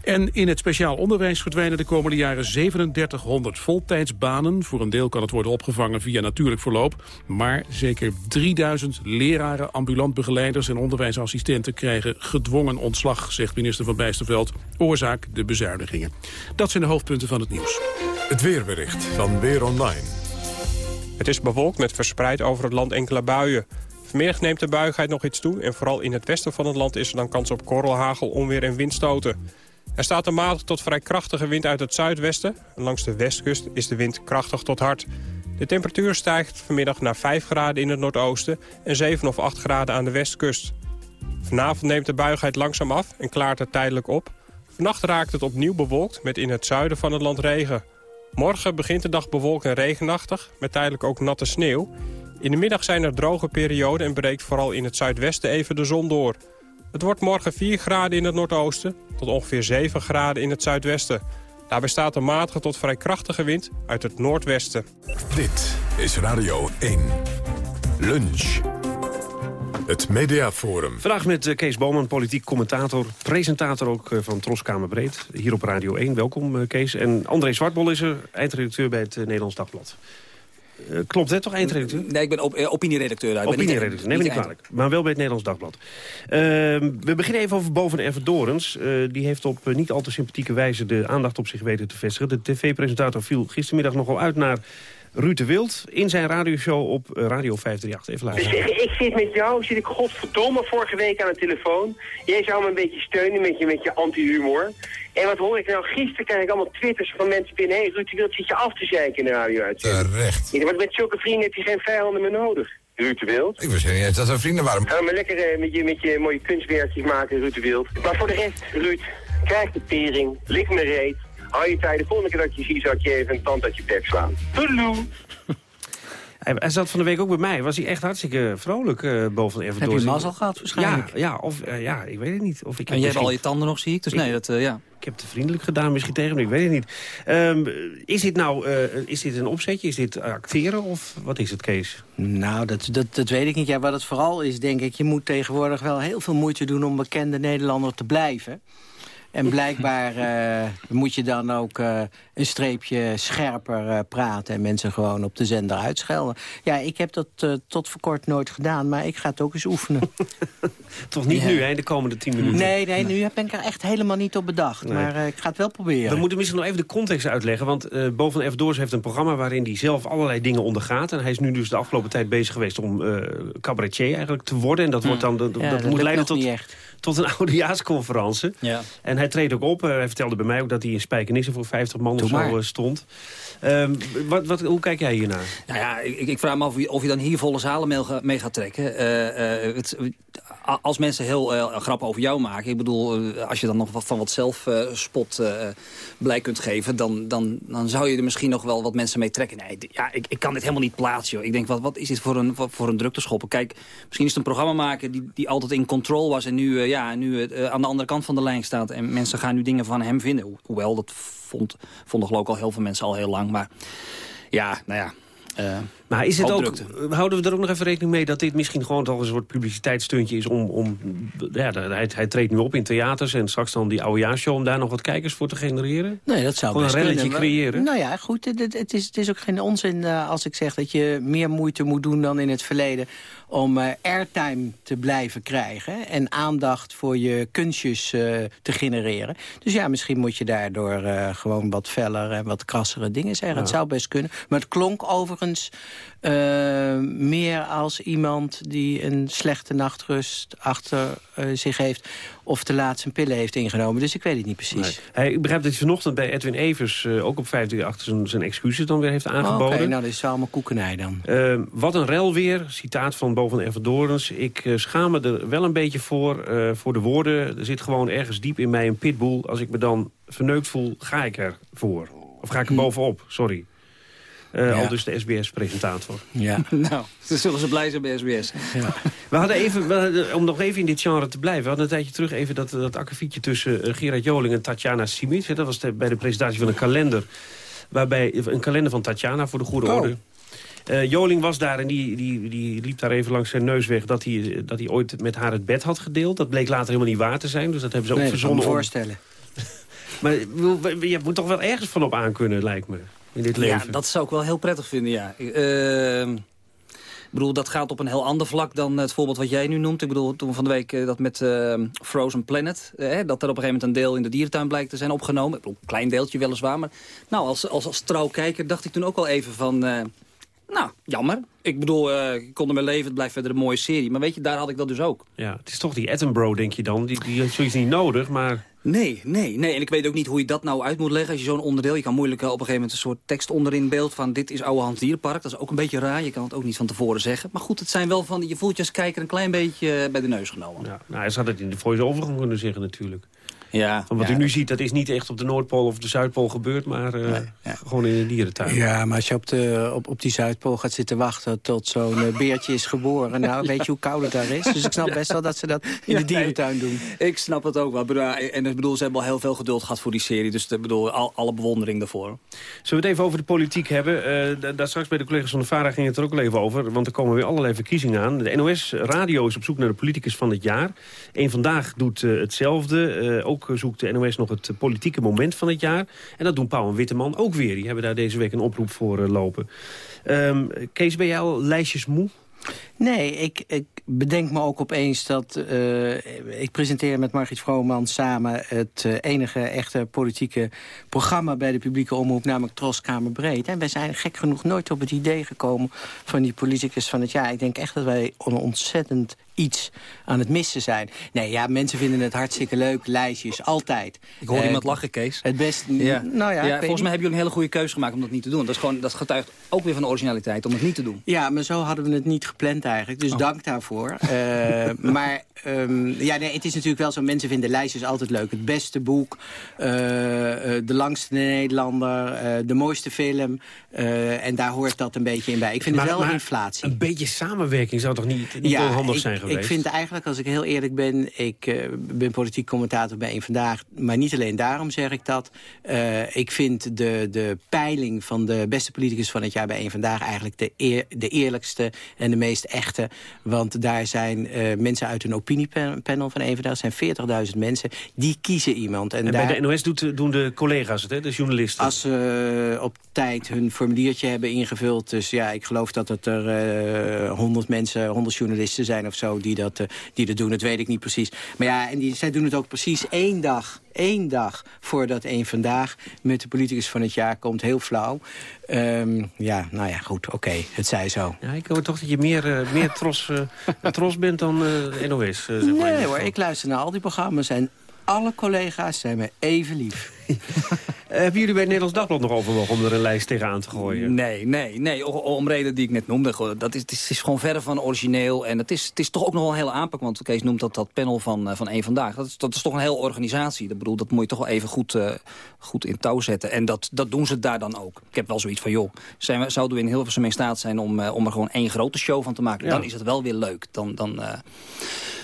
En in het speciaal onderwijs verdwijnen de komende jaren 3700 voltijdsbanen. Voor een deel kan het worden opgevangen via natuurlijk verloop. Maar zeker 3000 leraren, ambulant begeleiders en onderwijsassistenten krijgen gedwongen ontslag, zegt minister Van Bijsterveld. Oorzaak de bezuinigingen. Dat zijn de hoofdpunten van het nieuws. Het weerbericht van Weer Online. Het is bewolkt met verspreid over het land enkele buien. Vanmiddag neemt de buigheid nog iets toe en vooral in het westen van het land is er dan kans op korrelhagel, onweer en windstoten. Er staat een matig tot vrij krachtige wind uit het zuidwesten. En langs de westkust is de wind krachtig tot hard. De temperatuur stijgt vanmiddag naar 5 graden in het noordoosten... en 7 of 8 graden aan de westkust. Vanavond neemt de buigheid langzaam af en klaart het tijdelijk op. Vannacht raakt het opnieuw bewolkt met in het zuiden van het land regen. Morgen begint de dag bewolkt en regenachtig, met tijdelijk ook natte sneeuw. In de middag zijn er droge perioden en breekt vooral in het zuidwesten even de zon door. Het wordt morgen 4 graden in het noordoosten tot ongeveer 7 graden in het zuidwesten. Daarbij staat een matige tot vrij krachtige wind uit het noordwesten. Dit is Radio 1. Lunch. Het Mediaforum. Vandaag met eh, Kees Boman, politiek commentator, presentator ook eh, van Troskamer Breed. Hier op Radio 1. Welkom eh, Kees. En André Zwartbol is er, eindredacteur bij het Nederlands Dagblad. Uh, klopt, hè? Toch eindredacteur? Nee, ik ben op, uh, opinieredacteur. Opinieredacteur, neem me niet kwalijk. Maar wel bij het Nederlands Dagblad. Uh, we beginnen even over Boven Even Dorens. die heeft op niet al te sympathieke wijze de aandacht op zich weten te vestigen. De tv-presentator viel gistermiddag nogal uit naar Ruud de Wild in zijn radioshow op Radio 538. Even luisteren. Dus ik zit met jou, zit ik godverdomme vorige week aan de telefoon. Jij zou me een beetje steunen met je, met je anti-humor. En wat hoor ik nou? Gisteren krijg ik allemaal twitters van mensen binnen. Hé, hey, Ruud de Wild zit je af te zeiken in de radio uitzending. Terecht. Ja, want met zulke vrienden heb je geen vijanden meer nodig. Ruud de Wild. Ik wist niet eens dat we vrienden waren. Ga maar lekker uh, met, je, met je mooie kunstwerkjes maken, Ruud de Wild. Maar voor de rest, Ruud, krijg de tering, lik me reet. Hou je tijd, de volgende keer dat je ziet, zou ik je even een tand uit je bek slaan. Toedeloe. Hij, zat van de week ook bij mij. Was hij echt hartstikke vrolijk uh, boven even Heb je mazzel gehad waarschijnlijk? Ja, ja, of, uh, ja, ik weet het niet. Of ik en jij hebt al je tanden nog, zie ik. Dus ik, nee, dat, uh, ja. Ik heb te vriendelijk gedaan misschien tegen hem, ik weet het niet. Um, is dit nou is dit een opzetje? Is dit acteren of wat is het, Kees? Nou, dat, dat, dat weet ik niet. Ja, wat het vooral is, denk ik... je moet tegenwoordig wel heel veel moeite doen om bekende Nederlander te blijven. En blijkbaar uh, moet je dan ook uh, een streepje scherper uh, praten... en mensen gewoon op de zender uitschelden. Ja, ik heb dat tot voor kort nooit gedaan, maar ik ga het ook eens oefenen. Toch niet ja. nu, hè, de komende tien minuten? Nee, nee, nu ben ik er echt helemaal niet op bedacht. Nee. Maar ik ga het wel proberen. We moeten misschien nog even de context uitleggen. Want Boven F. Doors heeft een programma waarin hij zelf allerlei dingen ondergaat. En hij is nu dus de afgelopen tijd bezig geweest om cabaretier eigenlijk te worden. En dat, wordt dan, dat, ja, dat, dat moet leiden tot, tot een oudejaarsconferentie. Ja. En hij treedt ook op. hij vertelde bij mij ook dat hij in Spijkenisse voor 50 man of zo stond. Um, wat, wat, hoe kijk jij hiernaar? Nou ja, ik, ik vraag me af of je dan hier volle zalen mee, mee gaat trekken. Uh, uh, het, als mensen heel uh, grappen over jou maken... ik bedoel, als je dan nog wat van wat zelfspot blij kunt geven... Dan, dan, dan zou je er misschien nog wel wat mensen mee trekken. Nee, ja, ik, ik kan dit helemaal niet plaatsen. Joh. Ik denk, wat, wat is dit voor een, voor een druk schoppen? Kijk, misschien is het een programma maken die, die altijd in control was... en nu, ja, nu aan de andere kant van de lijn staat. En mensen gaan nu dingen van hem vinden. Ho hoewel, dat vond, vonden geloof ik al heel veel mensen al heel lang. Maar ja, nou ja... Maar is het ook, houden we er ook nog even rekening mee dat dit misschien gewoon toch een soort publiciteitsstuntje is om, om ja, hij, hij treedt nu op in theaters en straks dan die oudejaarsshow om daar nog wat kijkers voor te genereren? Nee, dat zou gewoon best een relletje kunnen. creëren. Nou ja, goed, het, het, is, het is ook geen onzin uh, als ik zeg dat je meer moeite moet doen dan in het verleden om uh, airtime te blijven krijgen en aandacht voor je kunstjes uh, te genereren. Dus ja, misschien moet je daardoor uh, gewoon wat feller en wat krassere dingen zeggen. Ja. Het zou best kunnen. Maar het klonk overigens uh, meer als iemand die een slechte nachtrust achter uh, zich heeft... of te laat zijn pillen heeft ingenomen. Dus ik weet het niet precies. Nee. Hey, ik begrijp dat hij vanochtend bij Edwin Evers... Uh, ook op 538 zijn, zijn excuses dan weer heeft aangeboden. Oké, okay, nou dat is allemaal koekenij dan. wat een rel weer, citaat van Boven Everdorens. Ik schaam me er wel een beetje voor, voor de woorden. Er zit gewoon ergens diep in mij een pitbull. Als ik me dan verneukt voel, ga ik ervoor. Of ga ik er bovenop, sorry. Uh, ja. Al dus de SBS-presentator. Ja, nou, dan zullen ze blij zijn bij SBS. Ja. we hadden even, we hadden, om nog even in dit genre te blijven... we hadden een tijdje terug even dat, dat akkefietje tussen uh, Gerard Joling en Tatjana Simic. Dat was de, bij de presentatie van een kalender. Waarbij, een kalender van Tatjana voor de goede oh. orde. Uh, Joling was daar en die, die, die liep daar even langs zijn neus weg... Dat hij, dat hij ooit met haar het bed had gedeeld. Dat bleek later helemaal niet waar te zijn. Dus dat hebben ze ook nee, verzonnen. Kan me voorstellen. maar je moet toch wel ergens van op aankunnen, lijkt me in dit leven. Ja, dat zou ik wel heel prettig vinden, ja. Uh, ik bedoel, dat gaat op een heel ander vlak dan het voorbeeld wat jij nu noemt. Ik bedoel, toen van de week uh, dat met uh, Frozen Planet... Uh, dat er op een gegeven moment een deel in de dierentuin blijkt te zijn opgenomen. Ik bedoel, een klein deeltje weliswaar. Maar nou, als, als, als trouw kijker dacht ik toen ook wel even van... nou, Nou, jammer. Ik bedoel, eh, ik kon ermee leven, het blijft verder een mooie serie. Maar weet je, daar had ik dat dus ook. Ja, het is toch die Attenborough, denk je dan. Die, die heeft zoiets niet nodig, maar... Nee, nee, nee. En ik weet ook niet hoe je dat nou uit moet leggen. Als je zo'n onderdeel, je kan moeilijk eh, op een gegeven moment een soort tekst onderin beeld van dit is Oude Hans Dierenpark. Dat is ook een beetje raar. Je kan het ook niet van tevoren zeggen. Maar goed, het zijn wel van, je voelt je als kijker een klein beetje eh, bij de neus genomen. Ja, nou, hij zou het in de voice-over gewoon kunnen zeggen natuurlijk. Ja, Van wat ja. u nu ziet, dat is niet echt op de Noordpool of de Zuidpool gebeurd, maar eh, gewoon in een dierentuin. Ja, maar als je op, de, op, op die Zuidpool gaat zitten wachten tot zo'n eh, beertje is geboren... nou, weet je hoe koud het daar is? Dus ik snap best wel dat ze dat in Ja, de dierentuin doen. Ik snap het ook wel. En ik bedoel, ze hebben al heel veel geduld gehad voor die serie. Dus ik bedoel, al, alle bewondering daarvoor. Zullen we het even over de politiek hebben? Eh, da- daar straks bij de collega's van de VARA ging het er ook al even over. Want er komen weer allerlei verkiezingen aan. De NOS Radio is op zoek naar de politicus van het jaar. Eén Vandaag doet eh, hetzelfde. Eh, ook zoekt de NOS nog het eh, politieke moment van het jaar. En dat doen Pauw en Witteman ook weer. Die hebben daar deze week een oproep voor eh, lopen. Ehm, Kees, ben jij al lijstjes moe? Nee, ik, ik bedenk me ook opeens dat... eh, ik presenteer met Margriet Vrooman samen... het eh, enige echte politieke programma bij de publieke omroep... namelijk Tros Kamerbreed. En wij zijn gek genoeg nooit op het idee gekomen... van die politicus van het jaar. Ik denk echt dat wij een ontzettend iets aan het missen zijn. Nee, ja, mensen vinden het hartstikke leuk, lijstjes, altijd. Ik hoor Eh, iemand lachen, Kees. Het best... Ja. Nou ja, weet volgens mij niet. hebben jullie een hele goede keuze gemaakt om dat niet te doen. Dat, is gewoon, dat getuigt ook weer van de originaliteit om het niet te doen. Ja, maar zo hadden we het niet gepland eigenlijk. Dus Oh. dank daarvoor. Eh, maar ehm, ja, nee, het is natuurlijk wel zo. Mensen vinden lijstjes altijd leuk. Het beste boek, eh, eh, de langste Nederlander, eh, de mooiste film. eh, en daar hoort dat een beetje in bij. Ik vind Maar- het wel maar inflatie. Een beetje samenwerking zou toch niet, niet wel handig ik, zijn geweest? Ik vind eigenlijk, als ik heel eerlijk ben... ik eh, ben politiek commentator bij Eén Vandaag... maar niet alleen daarom zeg ik dat. Eh, ik vind de, de peiling van de beste politicus van het jaar bij Eén Vandaag... eigenlijk de, eer- de eerlijkste en de meest echte. Want daar zijn eh, mensen uit een opiniepanel van Eén Vandaag... zijn 40.000 mensen, die kiezen iemand. En, En daar, bij de NOS doet, doen de collega's het, hè, de journalisten. als ze op tijd hun formuliertje hebben ingevuld... dus ja, ik geloof dat het er eh 100 mensen, 100 journalisten zijn of zo... Die dat, eh, die dat doen, dat weet ik niet precies. Maar ja, en die, zij doen het ook precies één dag... één dag voordat één vandaag met de politicus van het jaar komt. Heel flauw. Ehm, ja, nou ja, goed, oké, het zij zo. Ja, ik hoor toch dat je meer, eh, meer tros, eh, tros bent dan de NOS. zeg maar, Nee hoor, ik luister naar al die programma's... en alle collega's zijn me even lief. Eh, hebben jullie bij het Nederlands Dagblad nog overwogen om er een lijst tegenaan te gooien? Nee, nee, nee. Om reden die ik net noemde. Dat is, het, is, gewoon verre van origineel. En het is, het is toch ook nog wel een hele aanpak. Want Kees noemt dat, dat panel van, eh, van één vandaag. Dat is, dat is toch een hele organisatie. Dat, bedoel, dat moet je toch wel even goed, eh, goed in touw zetten. En dat, dat doen ze daar dan ook. Ik heb wel zoiets van, joh, zijn we, zouden we in Hilversum in staat zijn... om, om er gewoon één grote show van te maken? Ja. Dan is het wel weer leuk. Dan... dan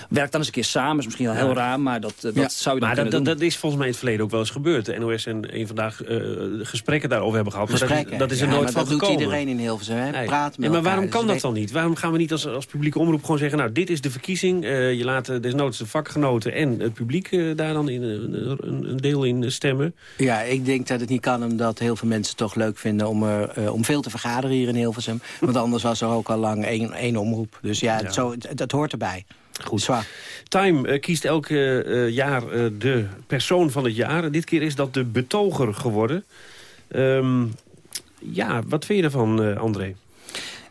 Werk dan eens een keer samen. is misschien wel heel raar, maar dat, eh, dat Ja. zou je dan maar dat, dat, is volgens mij in het verleden ook wel eens gebeurd. De NOS en een vandaag eh, gesprekken daarover hebben gehad. Maar dat, is- dat is er Ja, nooit maar van dat doet gekomen. iedereen in Hilversum, hè? Nee. Praat met Ja, maar waarom elkaar. kan Dus dat dan niet? Waarom gaan we niet als, als publieke omroep gewoon zeggen... nou, dit is de verkiezing, eh, je laat desnoods de vakgenoten en het publiek daar dan in, een, deel in stemmen? Ja, ik denk dat het niet kan omdat heel veel mensen het toch leuk vinden... om, er, om veel te vergaderen hier in Hilversum. Want anders was er ook al lang één, één omroep. Dus ja. Zo, het- dat hoort erbij. Goed. Zwaar. Time eh, kiest elk eh, jaar eh, de persoon van het jaar. En dit keer is dat de betoger geworden. Ehm, ja, wat vind je eh, André?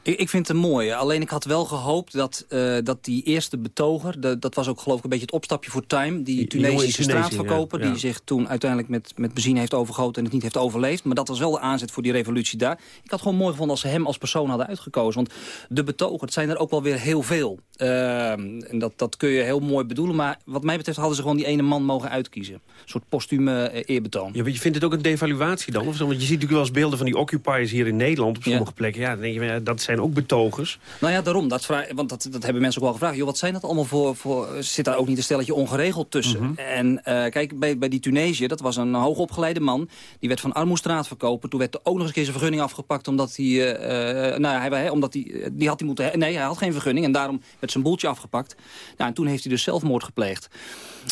Ik, ik vind het een mooie. Alleen ik had wel gehoopt dat, eh, dat die eerste betoger... de- dat was ook geloof ik een beetje het opstapje voor Time... die Tunesische straatverkoper... ja. Ja. die zich toen uiteindelijk met, met benzine heeft overgoten... en het niet heeft overleefd. Maar dat was wel de aanzet voor die revolutie daar. Ik had gewoon mooi gevonden als ze hem als persoon hadden uitgekozen. Want de betoger, het zijn er ook wel weer heel veel. Ehm, en dat, dat kun je heel mooi bedoelen. Maar wat mij betreft hadden ze gewoon die ene man mogen uitkiezen. Een soort postume eh, eerbetoon. Ja, maar je vindt het ook een devaluatie dan? Of zo? Want je ziet natuurlijk wel eens beelden van die occupiers hier in Nederland... op sommige plekken. Ja, dan denk je, ja, dat zijn ook betogers. Nou ja, daarom. Dat vraag, want dat, dat hebben mensen ook wel gevraagd. Joh, wat zijn dat allemaal voor... voor zit daar ook niet een stelletje ongeregeld tussen? Mhm. En eh, kijk, bij, bij die Tunesië, dat was een hoogopgeleide man. Die werd van armoestraat verkopen. Toen werd er ook nog eens een keer zijn vergunning afgepakt. Omdat hij... eh, eh, nou ja, hij, omdat hij, die had hij moeten... Nee, hij had geen vergunning. En daarom werd zijn boeltje afgepakt. Nou, en toen heeft hij dus zelfmoord gepleegd.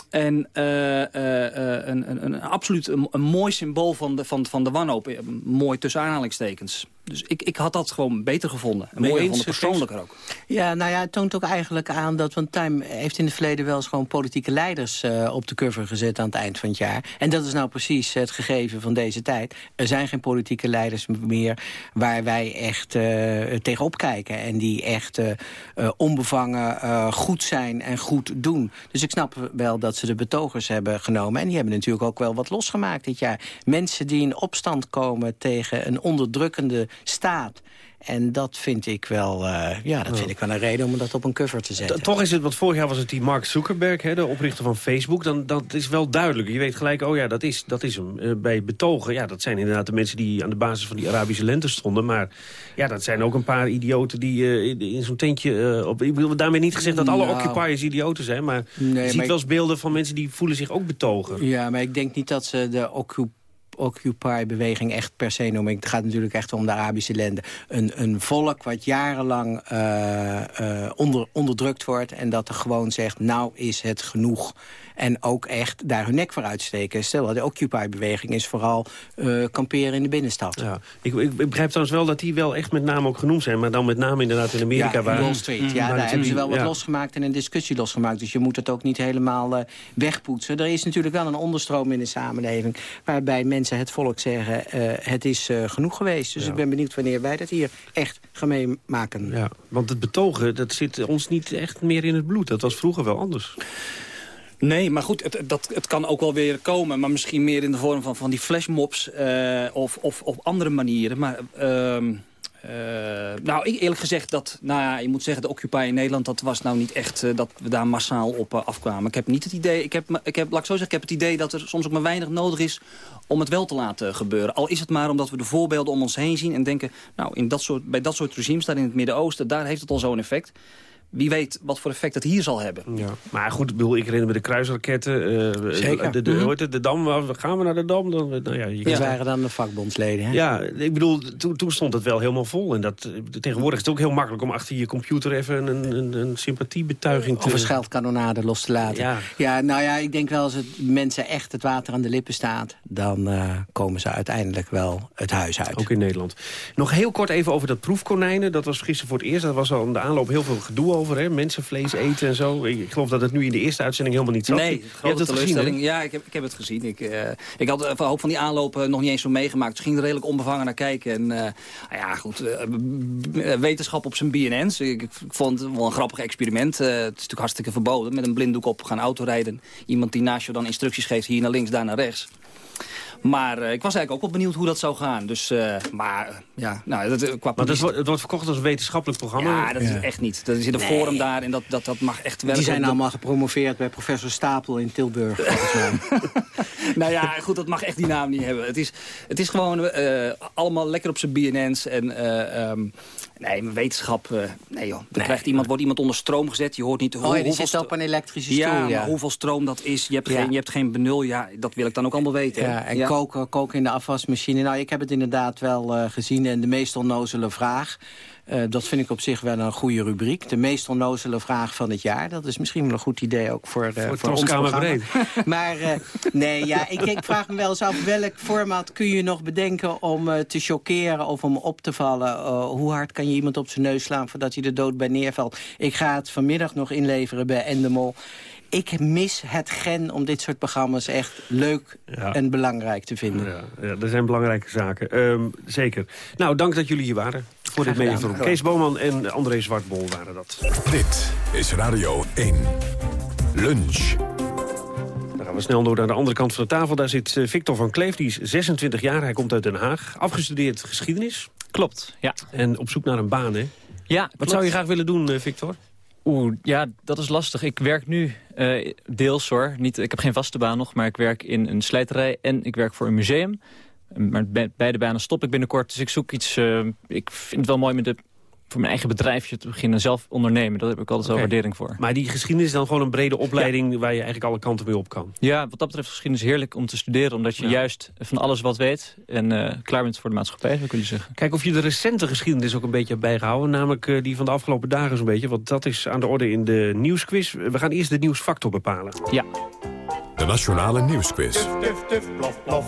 En uh, uh, een, een, een, absoluut een, een, mooi symbool van de, van, van de wanhoop. Mooi tussen aanhalingstekens. Dus ik, ik had dat gewoon beter gevonden. En mooier gevonden, persoonlijker ook. Ja, nou ja, het toont ook eigenlijk aan dat... want Time heeft in het verleden wel eens gewoon politieke leiders uh, op de cover gezet aan het eind van het jaar. En dat is nou precies het gegeven van deze tijd. Er zijn geen politieke leiders meer waar wij echt uh, tegenop kijken. En die echt uh, onbevangen goed zijn en goed doen. Dus ik snap wel dat ze de betogers hebben genomen. En die hebben natuurlijk ook wel wat losgemaakt dit jaar. Mensen die in opstand komen tegen een onderdrukkende staat. En dat vind ik wel, uh, ja, dat vind ik wel een reden om dat op een cover te zetten. Toch is het, want vorig jaar was het die Mark Zuckerberg, hè, de oprichter van Facebook. Dan, dat is wel duidelijk. Je weet gelijk, oh ja, dat is, dat is hem. Uh, bij betogen, ja, dat zijn inderdaad de mensen die aan de basis van die Arabische lente stonden. Maar ja, dat zijn ook een paar idioten die uh, in, in zo'n tentje... op, ik wil daarmee niet gezegd dat alle nou, occupiers idioten zijn. Maar nee, je ziet wel eens beelden van mensen die voelen zich ook betogen. Ja, maar ik denk niet dat ze de occupiers Occupy-beweging echt per se noemen. Het gaat natuurlijk echt om de Arabische landen. Een, een volk wat jarenlang uh, uh, onder, onderdrukt wordt... en dat er gewoon zegt, nou is het genoeg. En ook echt daar hun nek voor uitsteken. Stel, de Occupy-beweging is vooral uh, kamperen in de binnenstad. Ja. Ik, ik, begrijp trouwens wel dat die wel echt met name ook genoemd zijn. Maar dan met name inderdaad in Amerika. Ja, waar, Wall Street. Ja, daar hebben ze wel wat losgemaakt en een discussie losgemaakt. Dus je moet het ook niet helemaal uh, wegpoetsen. Er is natuurlijk wel een onderstroom in de samenleving... waarbij mensen, het volk zeggen, uh, het is genoeg geweest. Dus ik ben benieuwd wanneer wij dat hier echt gaan meemaken. Ja, want het betogen, dat zit ons niet echt meer in het bloed. Dat was vroeger wel anders. Nee, maar goed, het, dat, het kan ook wel weer komen. Maar misschien meer in de vorm van, van die flashmobs uh, of, of op andere manieren. Maar... Uh, nou, eerlijk gezegd dat, nou ja, je moet zeggen, de Occupy in Nederland, dat was nou niet echt uh, dat we daar massaal op afkwamen. Ik heb niet het idee, ik heb, ik heb, laat ik zo zeggen, ik heb het idee dat er soms ook maar weinig nodig is om het wel te laten gebeuren. Al is het maar omdat we de voorbeelden om ons heen zien en denken, nou, in dat soort, bij dat soort regimes daar in het Midden-Oosten, daar heeft het al zo'n effect wie weet wat voor effect het hier zal hebben. Ja. Maar goed, ik, bedoel, ik herinner me de kruisraketten. Uh, Zeker. De, de, mm -hmm. de Dam, gaan we naar de Dam? Dan, nou ja, je ja. waren dan de vakbondsleden. Hè? Ja, ik bedoel, toen, toen stond het wel helemaal vol. En dat, tegenwoordig is het ook heel makkelijk om achter je computer even een, een, een sympathiebetuiging te... Of een scheldkanonade los te laten. Ja. ja, nou ja, ik denk wel als het mensen echt het water aan de lippen staat... dan uh, komen ze uiteindelijk wel het huis uit. Ook in Nederland. Nog heel kort even over dat proefkonijnen. Dat was gisteren voor het eerst. Dat was al in de aanloop heel veel gedoe over over, hè? Mensenvlees eten en zo. Ik geloof dat het nu in de eerste uitzending helemaal niet zat. Nee, je hebt het gezien, Ja, ik heb, ik heb het gezien. Ik, uh, ik had een hoop van die aanlopen nog niet eens zo meegemaakt. Dus ging er redelijk onbevangen naar kijken. En uh, ja, goed, uh, wetenschap op zijn BNN's. Ik, ik, vond het wel een grappig experiment. het is natuurlijk hartstikke verboden. Met een blinddoek op gaan autorijden. Iemand die naast je dan instructies geeft, hier naar links, daar naar rechts. Maar uh, ik was eigenlijk ook wel benieuwd hoe dat zou gaan. Dus, uh, maar ja, nou, dat, qua maar het wordt, het wordt verkocht als een wetenschappelijk programma? Ja, dat is echt niet. Er zit een nee. forum daar en dat, dat, dat mag echt werken. Die zijn allemaal gepromoveerd bij professor Stapel in Tilburg, volgens mij. nou ja, goed, dat mag echt die naam niet hebben. Het is, het is gewoon uh, allemaal lekker op zijn BNN's en... Um, Nee, wetenschap, uh, nee joh. Er krijgt iemand, wordt iemand onder stroom gezet, je hoort niet... Hoe, oh, je hoeveel zit op een elektrische stoel, ja, ja. hoeveel stroom dat is, je hebt, ja. geen, je hebt geen benul, ja, dat wil ik dan ook allemaal weten. Ja, en Koken, koken in de afwasmachine. Nou, ik heb het inderdaad wel uh, gezien en de meest onnozele vraag... Uh, dat vind ik op zich wel een goede rubriek. De meest onnozele vraag van het jaar. Dat is misschien wel een goed idee ook voor, uh, voor, voor ons programma. maar uh, nee, ja, ik, ik, vraag me wel eens af... welk format kun je nog bedenken om te chockeren of om op te vallen? hoe hard kan je iemand op zijn neus slaan voordat hij er dood bij neervalt? Ik ga het vanmiddag nog inleveren bij Endemol ik mis het gen om dit soort programma's echt leuk ja. en belangrijk te vinden. Ja, ja, er zijn belangrijke zaken. Um, zeker. Nou, dank dat jullie hier waren voor dit mediaforum. Kees Boman en André Zwartbol waren dat. Dit is Radio 1. Lunch. Dan gaan we snel door naar de andere kant van de tafel. Daar zit eh, Victor van Kleef, die is 26 jaar. Hij komt uit Den Haag. Afgestudeerd geschiedenis. Klopt, ja. En op zoek naar een baan, hè? Ja, Wat klopt. zou je graag willen doen, eh, Victor? Oeh, ja, dat is lastig. Ik werk nu uh, deels hoor. Niet, ik heb geen vaste baan nog, maar ik werk in een slijterij en ik werk voor een museum. Maar beide banen stop ik binnenkort, dus ik zoek iets... Uh, ik vind het wel mooi met de voor mijn eigen bedrijfje te beginnen, zelf ondernemen. Daar heb ik altijd wel Oké. waardering voor. Maar die geschiedenis is dan gewoon een brede opleiding... waar je eigenlijk alle kanten mee op kan. Ja, wat dat betreft is geschiedenis heerlijk om te studeren. Omdat je Ja. juist van alles wat weet en eh, klaar bent voor de maatschappij, zou ik willen zeggen. Kijk of je de recente geschiedenis ook een beetje hebt bijgehouden. Namelijk eh, die van de afgelopen dagen zo'n beetje. Want dat is aan de orde in de nieuwsquiz. We gaan eerst de nieuwsfactor bepalen. Ja. De Nationale Nieuwsquiz. Tuf, tuf, plof, plof.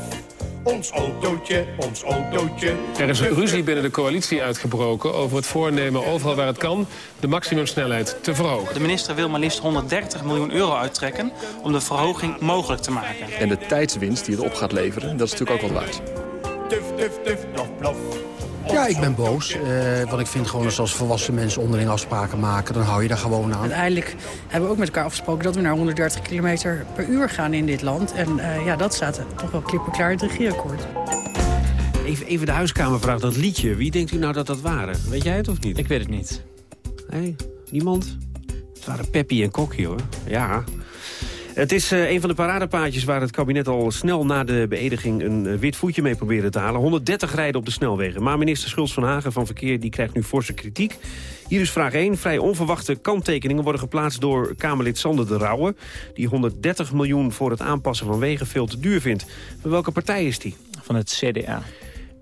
Ons autootje, ons autootje. Er is ruzie binnen de coalitie uitgebroken over het voornemen overal waar het kan de maximumsnelheid te verhogen. De minister wil maar liefst 130 miljoen euro uittrekken om de verhoging mogelijk te maken. En de tijdswinst die het op gaat leveren, dat is natuurlijk ook wat waard. Tuf, tuf, tuf, plof, plof. Ja, ik ben boos. eh, want ik vind gewoon dat als volwassen mensen onderling afspraken maken... dan hou je daar gewoon aan. Uiteindelijk hebben we ook met elkaar afgesproken dat we naar 130 km per uur gaan in dit land. En eh, ja, dat staat toch wel klippenklaar in het regeerakkoord. Even, even de huiskamervraag, dat liedje. Wie denkt u nou dat dat waren? Weet jij het of niet? Ik weet het niet. Nee, niemand? Het waren Peppy en Kokkie, hoor. Ja. Het is eh, een van de paradepaadjes waar het kabinet al snel na de beëdiging een eh, wit voetje mee probeerde te halen. 130 rijden op de snelwegen. Maar minister Schultz van Hagen van Verkeer die krijgt nu forse kritiek. Hier is vraag 1. Vrij onverwachte kanttekeningen worden geplaatst door Kamerlid Sander de Rauwe. Die 130 miljoen voor het aanpassen van wegen veel te duur vindt. Van welke partij is die? Van het CDA.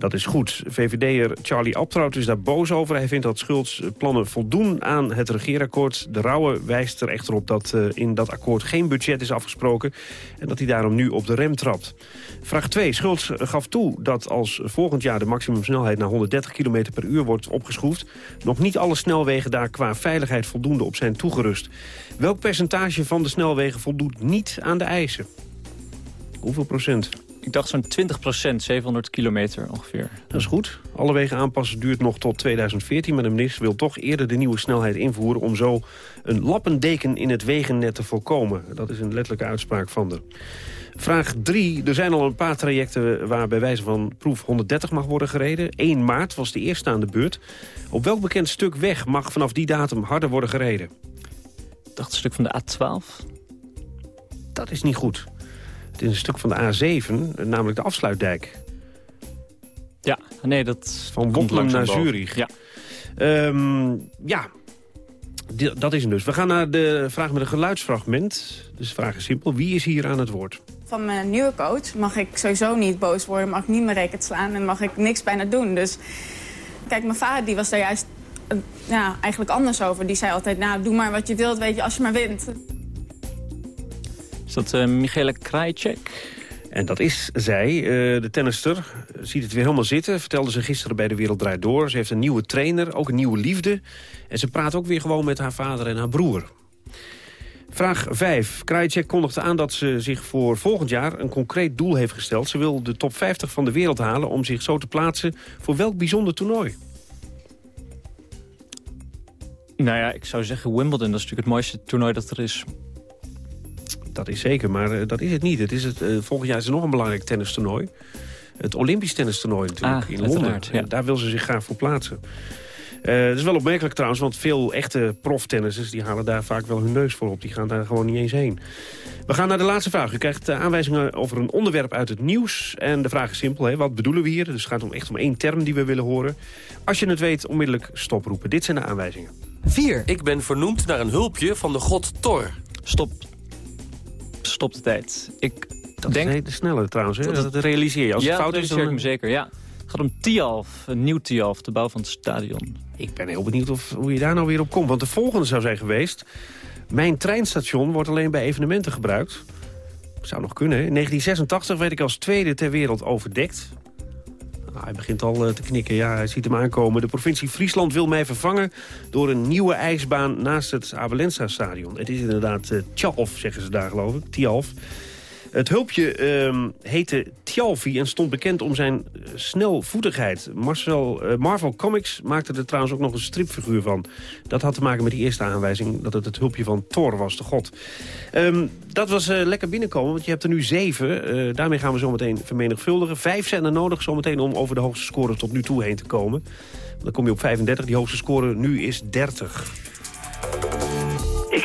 Dat is goed. VVD'er Charlie Abtrout is daar boos over. Hij vindt dat Schultz plannen voldoen aan het regeerakkoord. De Rauwe wijst er echter op dat eh, in dat akkoord geen budget is afgesproken... en dat hij daarom nu op de rem trapt. Vraag 2. Schultz gaf toe dat als volgend jaar de maximumsnelheid... naar 130 km per uur wordt opgeschroefd... nog niet alle snelwegen daar qua veiligheid voldoende op zijn toegerust. Welk percentage van de snelwegen voldoet niet aan de eisen? Hoeveel procent? Ik dacht zo'n 20 procent, 700 kilometer ongeveer. Dat is goed. Alle wegen aanpassen duurt nog tot 2014... maar de minister wil toch eerder de nieuwe snelheid invoeren... om zo een lappendeken in het wegennet te voorkomen. Dat is een letterlijke uitspraak van de. Vraag 3. Er zijn al een paar trajecten waar bij wijze van proef 130 mag worden gereden. 1 maart was de eerste aan de beurt. Op welk bekend stuk weg mag vanaf die datum harder worden gereden? Ik dacht een stuk van de A12. Dat is niet goed. Het is een stuk van de A7, namelijk de afsluitdijk. Ja, nee, dat Van Bottelen naar boven. Zurich. Ja. Ehm, ja, dat is hem dus. We gaan naar de vraag met een geluidsfragment. Dus de vraag is simpel. Wie is hier aan het woord? Van mijn nieuwe coach mag ik sowieso niet boos worden, mag ik niet meer rekening slaan en mag ik niks bijna doen. Dus kijk, mijn vader die was daar juist eh, ja, eigenlijk anders over. Die zei altijd, nou, doe maar wat je wilt, weet je, als je maar wint. Is dat eh Michele Krajicek? En dat is zij, eh, de tennister. eh, Ziet het weer helemaal zitten. Vertelde ze gisteren bij De Wereld Draait Door. Ze heeft een nieuwe trainer, ook een nieuwe liefde. En ze praat ook weer gewoon met haar vader en haar broer. Vraag 5. Krajicek kondigde aan dat ze zich voor volgend jaar een concreet doel heeft gesteld. Ze wil de top 50 van de wereld halen om zich zo te plaatsen voor welk bijzonder toernooi? Nou ja, ik zou zeggen Wimbledon. Dat is natuurlijk het mooiste toernooi dat er is. Dat is zeker, maar eh, dat is het niet. Het is het, eh, volgend jaar is er nog een belangrijk tennistoernooi. Het Olympisch tennistoernooi natuurlijk Ah, in Londen. ja. En daar wil ze zich graag voor plaatsen. Eh dat is wel opmerkelijk trouwens, want veel echte proftennissers... die halen daar vaak wel hun neus voor op. Die gaan daar gewoon niet eens heen. We gaan naar de laatste vraag. U krijgt aanwijzingen over een onderwerp uit het nieuws. En de vraag is simpel, hè? wat bedoelen we hier? Dus het gaat om echt om één term die we willen horen. Als je het weet, onmiddellijk stoproepen. Dit zijn de aanwijzingen. 4. Ik ben vernoemd naar een hulpje van de god Thor. Stop. Stop de tijd. Ik Dat denk... is de snelle trouwens, hè? Dat realiseer je. Als ja, het fout dat is, dan... ik me zeker, ja. Het gaat om Tialf, een nieuw Tialf, de bouw van het stadion. Ik ben heel benieuwd of, hoe je daar nou weer op komt. Want de volgende zou zijn geweest... Mijn treinstation wordt alleen bij evenementen gebruikt. Zou nog kunnen. In 1986 werd ik als tweede ter wereld overdekt. Nou, hij begint al eh, te knikken. Ja, hij ziet hem aankomen. De provincie Friesland wil mij vervangen... door een nieuwe ijsbaan naast het Abelensa-stadion. Het is inderdaad eh Tjalf, zeggen ze daar, geloof ik. Tjalf. Het hulpje ehm, heette Tjalfi en stond bekend om zijn eh, snelvoetigheid. Marcel, eh, Marvel Comics maakte er trouwens ook nog een stripfiguur van. Dat had te maken met die eerste aanwijzing dat het het hulpje van Thor was, de god. Ehm, dat was eh, lekker binnenkomen, want je hebt er nu zeven. Daarmee gaan we zometeen vermenigvuldigen. Vijf zijn er nodig zometeen om over de hoogste score tot nu toe heen te komen. Dan kom je op 35, die hoogste score nu is 30.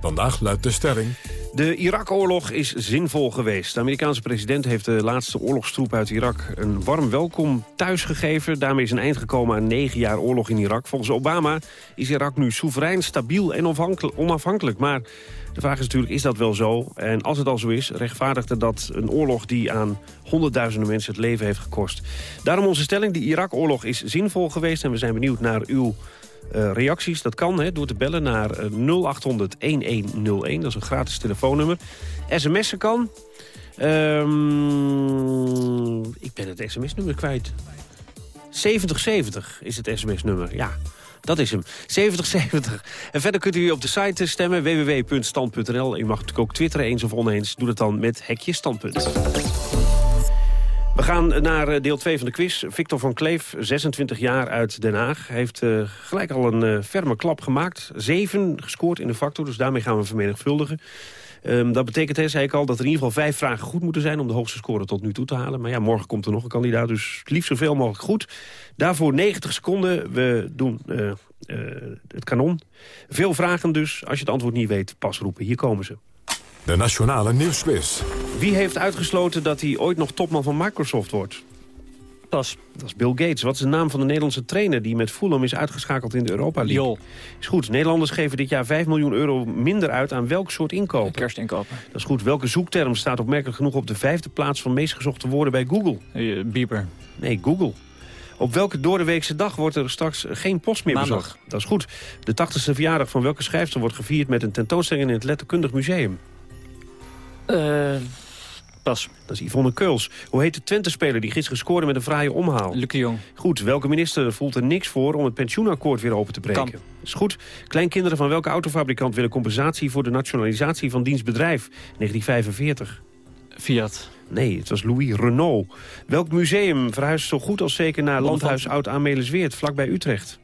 Vandaag luidt de stelling... De Irak-oorlog is zinvol geweest. De Amerikaanse president heeft de laatste oorlogstroep uit Irak... een warm welkom thuisgegeven. Daarmee is een eind gekomen aan negen jaar oorlog in Irak. Volgens Obama is Irak nu soeverein, stabiel en onafhankelijk. Maar de vraag is natuurlijk, is dat wel zo? En als het al zo is, rechtvaardigde dat een oorlog... die aan honderdduizenden mensen het leven heeft gekost. Daarom onze stelling, de Irak-oorlog is zinvol geweest... en we zijn benieuwd naar uw uh, reacties. Dat kan hè, door te bellen naar 0800-1101. Dat is een gratis telefoonnummer. SMS'en kan. Um, ik ben het sms-nummer kwijt. 7070 is het sms-nummer, ja. Dat is hem. 7070. En verder kunt u op de site stemmen, www.stand.nl. U mag natuurlijk ook twitteren eens of oneens. Doe dat dan met hekje standpunt. We gaan naar eh, deel 2 van de quiz. Victor van Kleef, 26 jaar uit Den Haag. heeft uh, gelijk al een uh, ferme klap gemaakt. Zeven gescoord in de factor, dus daarmee gaan we vermenigvuldigen. Um, dat betekent, zei ik al, dat er in ieder geval vijf vragen goed moeten zijn... om de hoogste score tot nu toe te halen. Maar ja, morgen komt er nog een kandidaat, dus liefst zoveel mogelijk goed. Daarvoor 90 seconden. We doen het kanon. Veel vragen dus. Als je het antwoord niet weet, pas roepen. Hier komen ze. De Nationale Nieuwsquiz. Wie heeft uitgesloten dat hij ooit nog topman van Microsoft wordt? Pas. Dat is Bill Gates. Wat is de naam van de Nederlandse trainer die met Fulham is uitgeschakeld in de Europa League? Jol. Is goed. Nederlanders geven dit jaar 5 miljoen euro minder uit aan welk soort inkopen? Kerstinkopen. Dat is goed. Welke zoekterm staat opmerkelijk genoeg op de vijfde plaats van meest gezochte woorden bij Google? Uh, Bieber. Nee, Google. Op welke doordeweekse dag wordt er straks geen post meer Maandag. bezorgd? Dat is goed. De 80ste verjaardag van welke schrijfster wordt gevierd met een tentoonstelling in het Letterkundig Museum? Uh, pas. Dat is Yvonne Keuls. Hoe heet de Twente-speler die gisteren scoorde met een fraaie omhaal? Luc de Jong. Goed. Welke minister voelt er niks voor om het pensioenakkoord weer open te breken? Kamp. Is goed. Kleinkinderen van welke autofabrikant willen compensatie voor de nationalisatie van dienstbedrijf? 1945. Fiat. Nee, het was Louis Renault. Welk museum verhuist zo goed als zeker naar Landhuis Oud-Amelisweert, vlakbij Utrecht?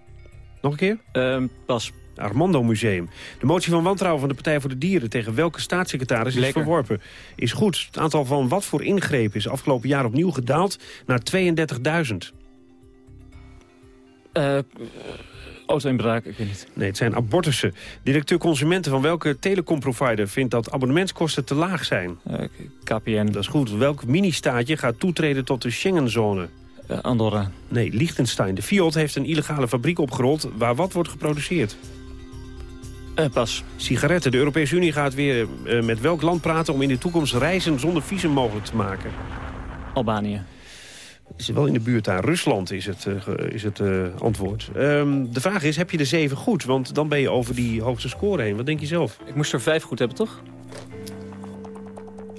Nog een keer? Uh, pas. Armando Museum. De motie van wantrouwen van de Partij voor de Dieren... tegen welke staatssecretaris is verworpen? Is goed. Het aantal van wat voor ingrepen is afgelopen jaar opnieuw gedaald... naar 32.000. Uh, auto-inbraak, ik weet niet. Nee, het zijn abortussen. Directeur consumenten van welke telecomprovider vindt dat abonnementskosten te laag zijn? Uh, KPN. Dat is goed. Welk mini-staatje gaat toetreden tot de Schengenzone? Uh, Andorra. Nee, Liechtenstein. De Fiat heeft een illegale fabriek opgerold waar wat wordt geproduceerd? Uh, pas. Sigaretten. De Europese Unie gaat weer uh, met welk land praten... om in de toekomst reizen zonder visum mogelijk te maken? Albanië. Is wel in de buurt daar. Rusland is het, uh, is het antwoord. Um, de vraag is, heb je de zeven goed? Want dan ben je over die hoogste score heen. Wat denk je zelf? Ik moest er vijf goed hebben, toch?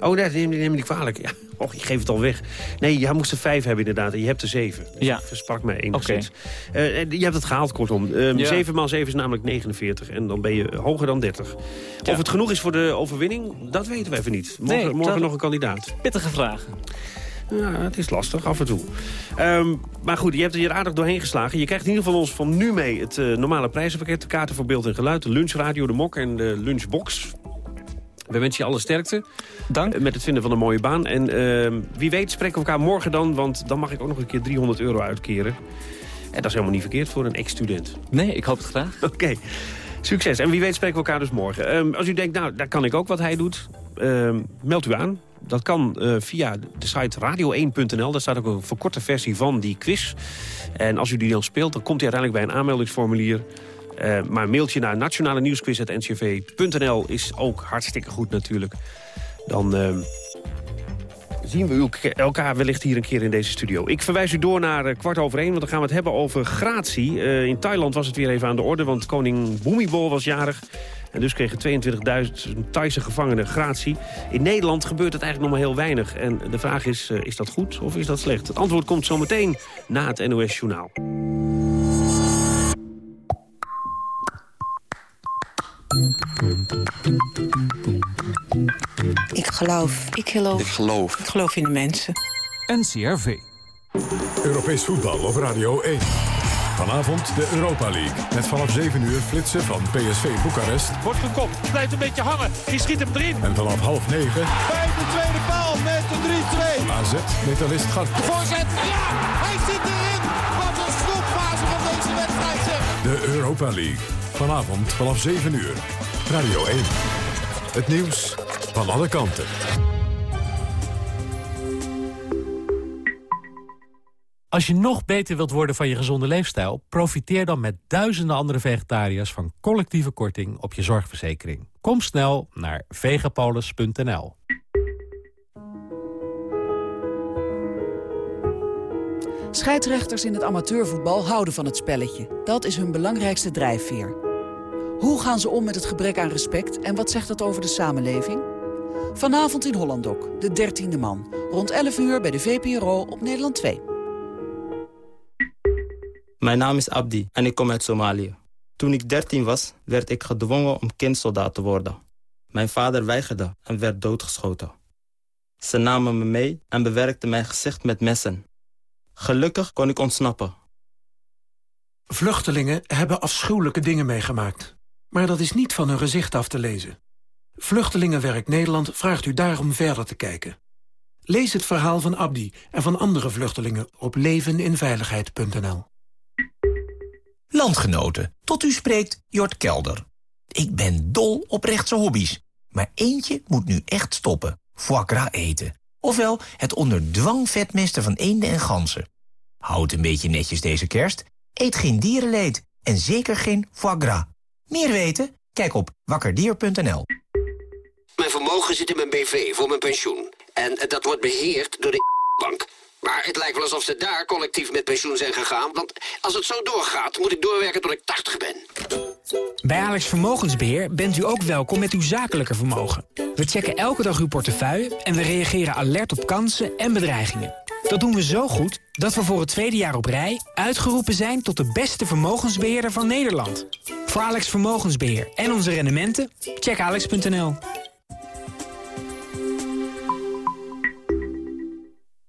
Oh, nee, neem, neem me niet kwalijk. Ja. Och, je geeft het al weg. Nee, jij moest er vijf hebben inderdaad. En je hebt er zeven. Dus ja. versprak mij enigszins. Okay. Uh, je hebt het gehaald, kortom. Um, ja. 7 maal 7 is namelijk 49. En dan ben je hoger dan 30. Ja. Of het genoeg is voor de overwinning, dat weten we even niet. Morgen, nee, morgen nog een kandidaat. Pittige vragen. Ja, het is lastig, af en toe. Um, maar goed, je hebt er hier aardig doorheen geslagen. Je krijgt in ieder geval ons van nu mee het uh, normale prijzenpakket. De kaarten voor beeld en geluid, de lunchradio, de mok en de lunchbox. We wensen je alle sterkte. Dank. Met het vinden van een mooie baan. En uh, wie weet spreken we elkaar morgen dan, want dan mag ik ook nog een keer 300 euro uitkeren. En dat is helemaal niet verkeerd voor een ex-student. Nee, ik hoop het graag. Oké. Okay. Succes. En wie weet spreken we elkaar dus morgen. Um, als u denkt, nou, daar kan ik ook wat hij doet, um, meld u aan. Dat kan uh, via de site radio1.nl. Daar staat ook een verkorte versie van die quiz. En als u die dan speelt, dan komt hij uiteindelijk bij een aanmeldingsformulier. Uh, maar een mailtje naar nationale nieuwsquiz.ncv.nl is ook hartstikke goed natuurlijk. Dan uh, zien we elkaar wellicht hier een keer in deze studio. Ik verwijs u door naar uh, kwart over één, want dan gaan we het hebben over gratie. In Thailand was het weer even aan de orde, want koning Bhumibol was jarig. En dus kregen 22.000 Thaise gevangenen gratie. In Nederland gebeurt het eigenlijk nog maar heel weinig. En de vraag is, is dat goed of is dat slecht? Het antwoord komt zometeen na het NOS Journaal. Ik geloof. Ik geloof. Ik geloof. Ik geloof in de mensen. NCRV. Europees voetbal op Radio 1. Vanavond de Europa League. Met vanaf 7 uur flitsen van PSV Boekarest. Wordt gekopt, blijft een beetje hangen. Die schiet hem erin. En vanaf half 9... Bij de tweede paal met de 3-2. AZ Metalist Garten. Voorzet, ja, hij zit erin. Wat een slotfase van deze wedstrijd zeg. De Europa League. Vanavond vanaf 7 uur. Radio 1. Het nieuws van alle kanten. Als je nog beter wilt worden van je gezonde leefstijl... profiteer dan met duizenden andere vegetariërs... van collectieve korting op je zorgverzekering. Kom snel naar vegapolis.nl. Scheidsrechters in het amateurvoetbal houden van het spelletje. Dat is hun belangrijkste drijfveer. Hoe gaan ze om met het gebrek aan respect en wat zegt dat over de samenleving? Vanavond in Hollandok, de dertiende man. Rond 11 uur bij de VPRO op Nederland 2. Mijn naam is Abdi en ik kom uit Somalië. Toen ik 13 was, werd ik gedwongen om kindsoldaat te worden. Mijn vader weigerde en werd doodgeschoten. Ze namen me mee en bewerkten mijn gezicht met messen. Gelukkig kon ik ontsnappen. Vluchtelingen hebben afschuwelijke dingen meegemaakt. Maar dat is niet van hun gezicht af te lezen. Vluchtelingenwerk Nederland vraagt u daarom verder te kijken. Lees het verhaal van Abdi en van andere vluchtelingen op leveninveiligheid.nl. Landgenoten, tot u spreekt Jort Kelder. Ik ben dol op rechtse hobby's. Maar eentje moet nu echt stoppen. Foie gras eten. Ofwel het onder dwang vetmesten van eenden en ganzen. Houd een beetje netjes deze kerst. Eet geen dierenleed. En zeker geen foie gras. Meer weten? Kijk op wakkerdier.nl. Mijn vermogen zit in mijn BV voor mijn pensioen. En dat wordt beheerd door de bank. Maar het lijkt wel alsof ze daar collectief met pensioen zijn gegaan. Want als het zo doorgaat, moet ik doorwerken tot ik 80 ben. Bij Alex Vermogensbeheer bent u ook welkom met uw zakelijke vermogen. We checken elke dag uw portefeuille en we reageren alert op kansen en bedreigingen. Dat doen we zo goed dat we voor het tweede jaar op rij uitgeroepen zijn tot de beste vermogensbeheerder van Nederland. Voor Alex Vermogensbeheer en onze rendementen, check alex.nl.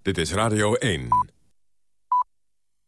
Dit is Radio 1.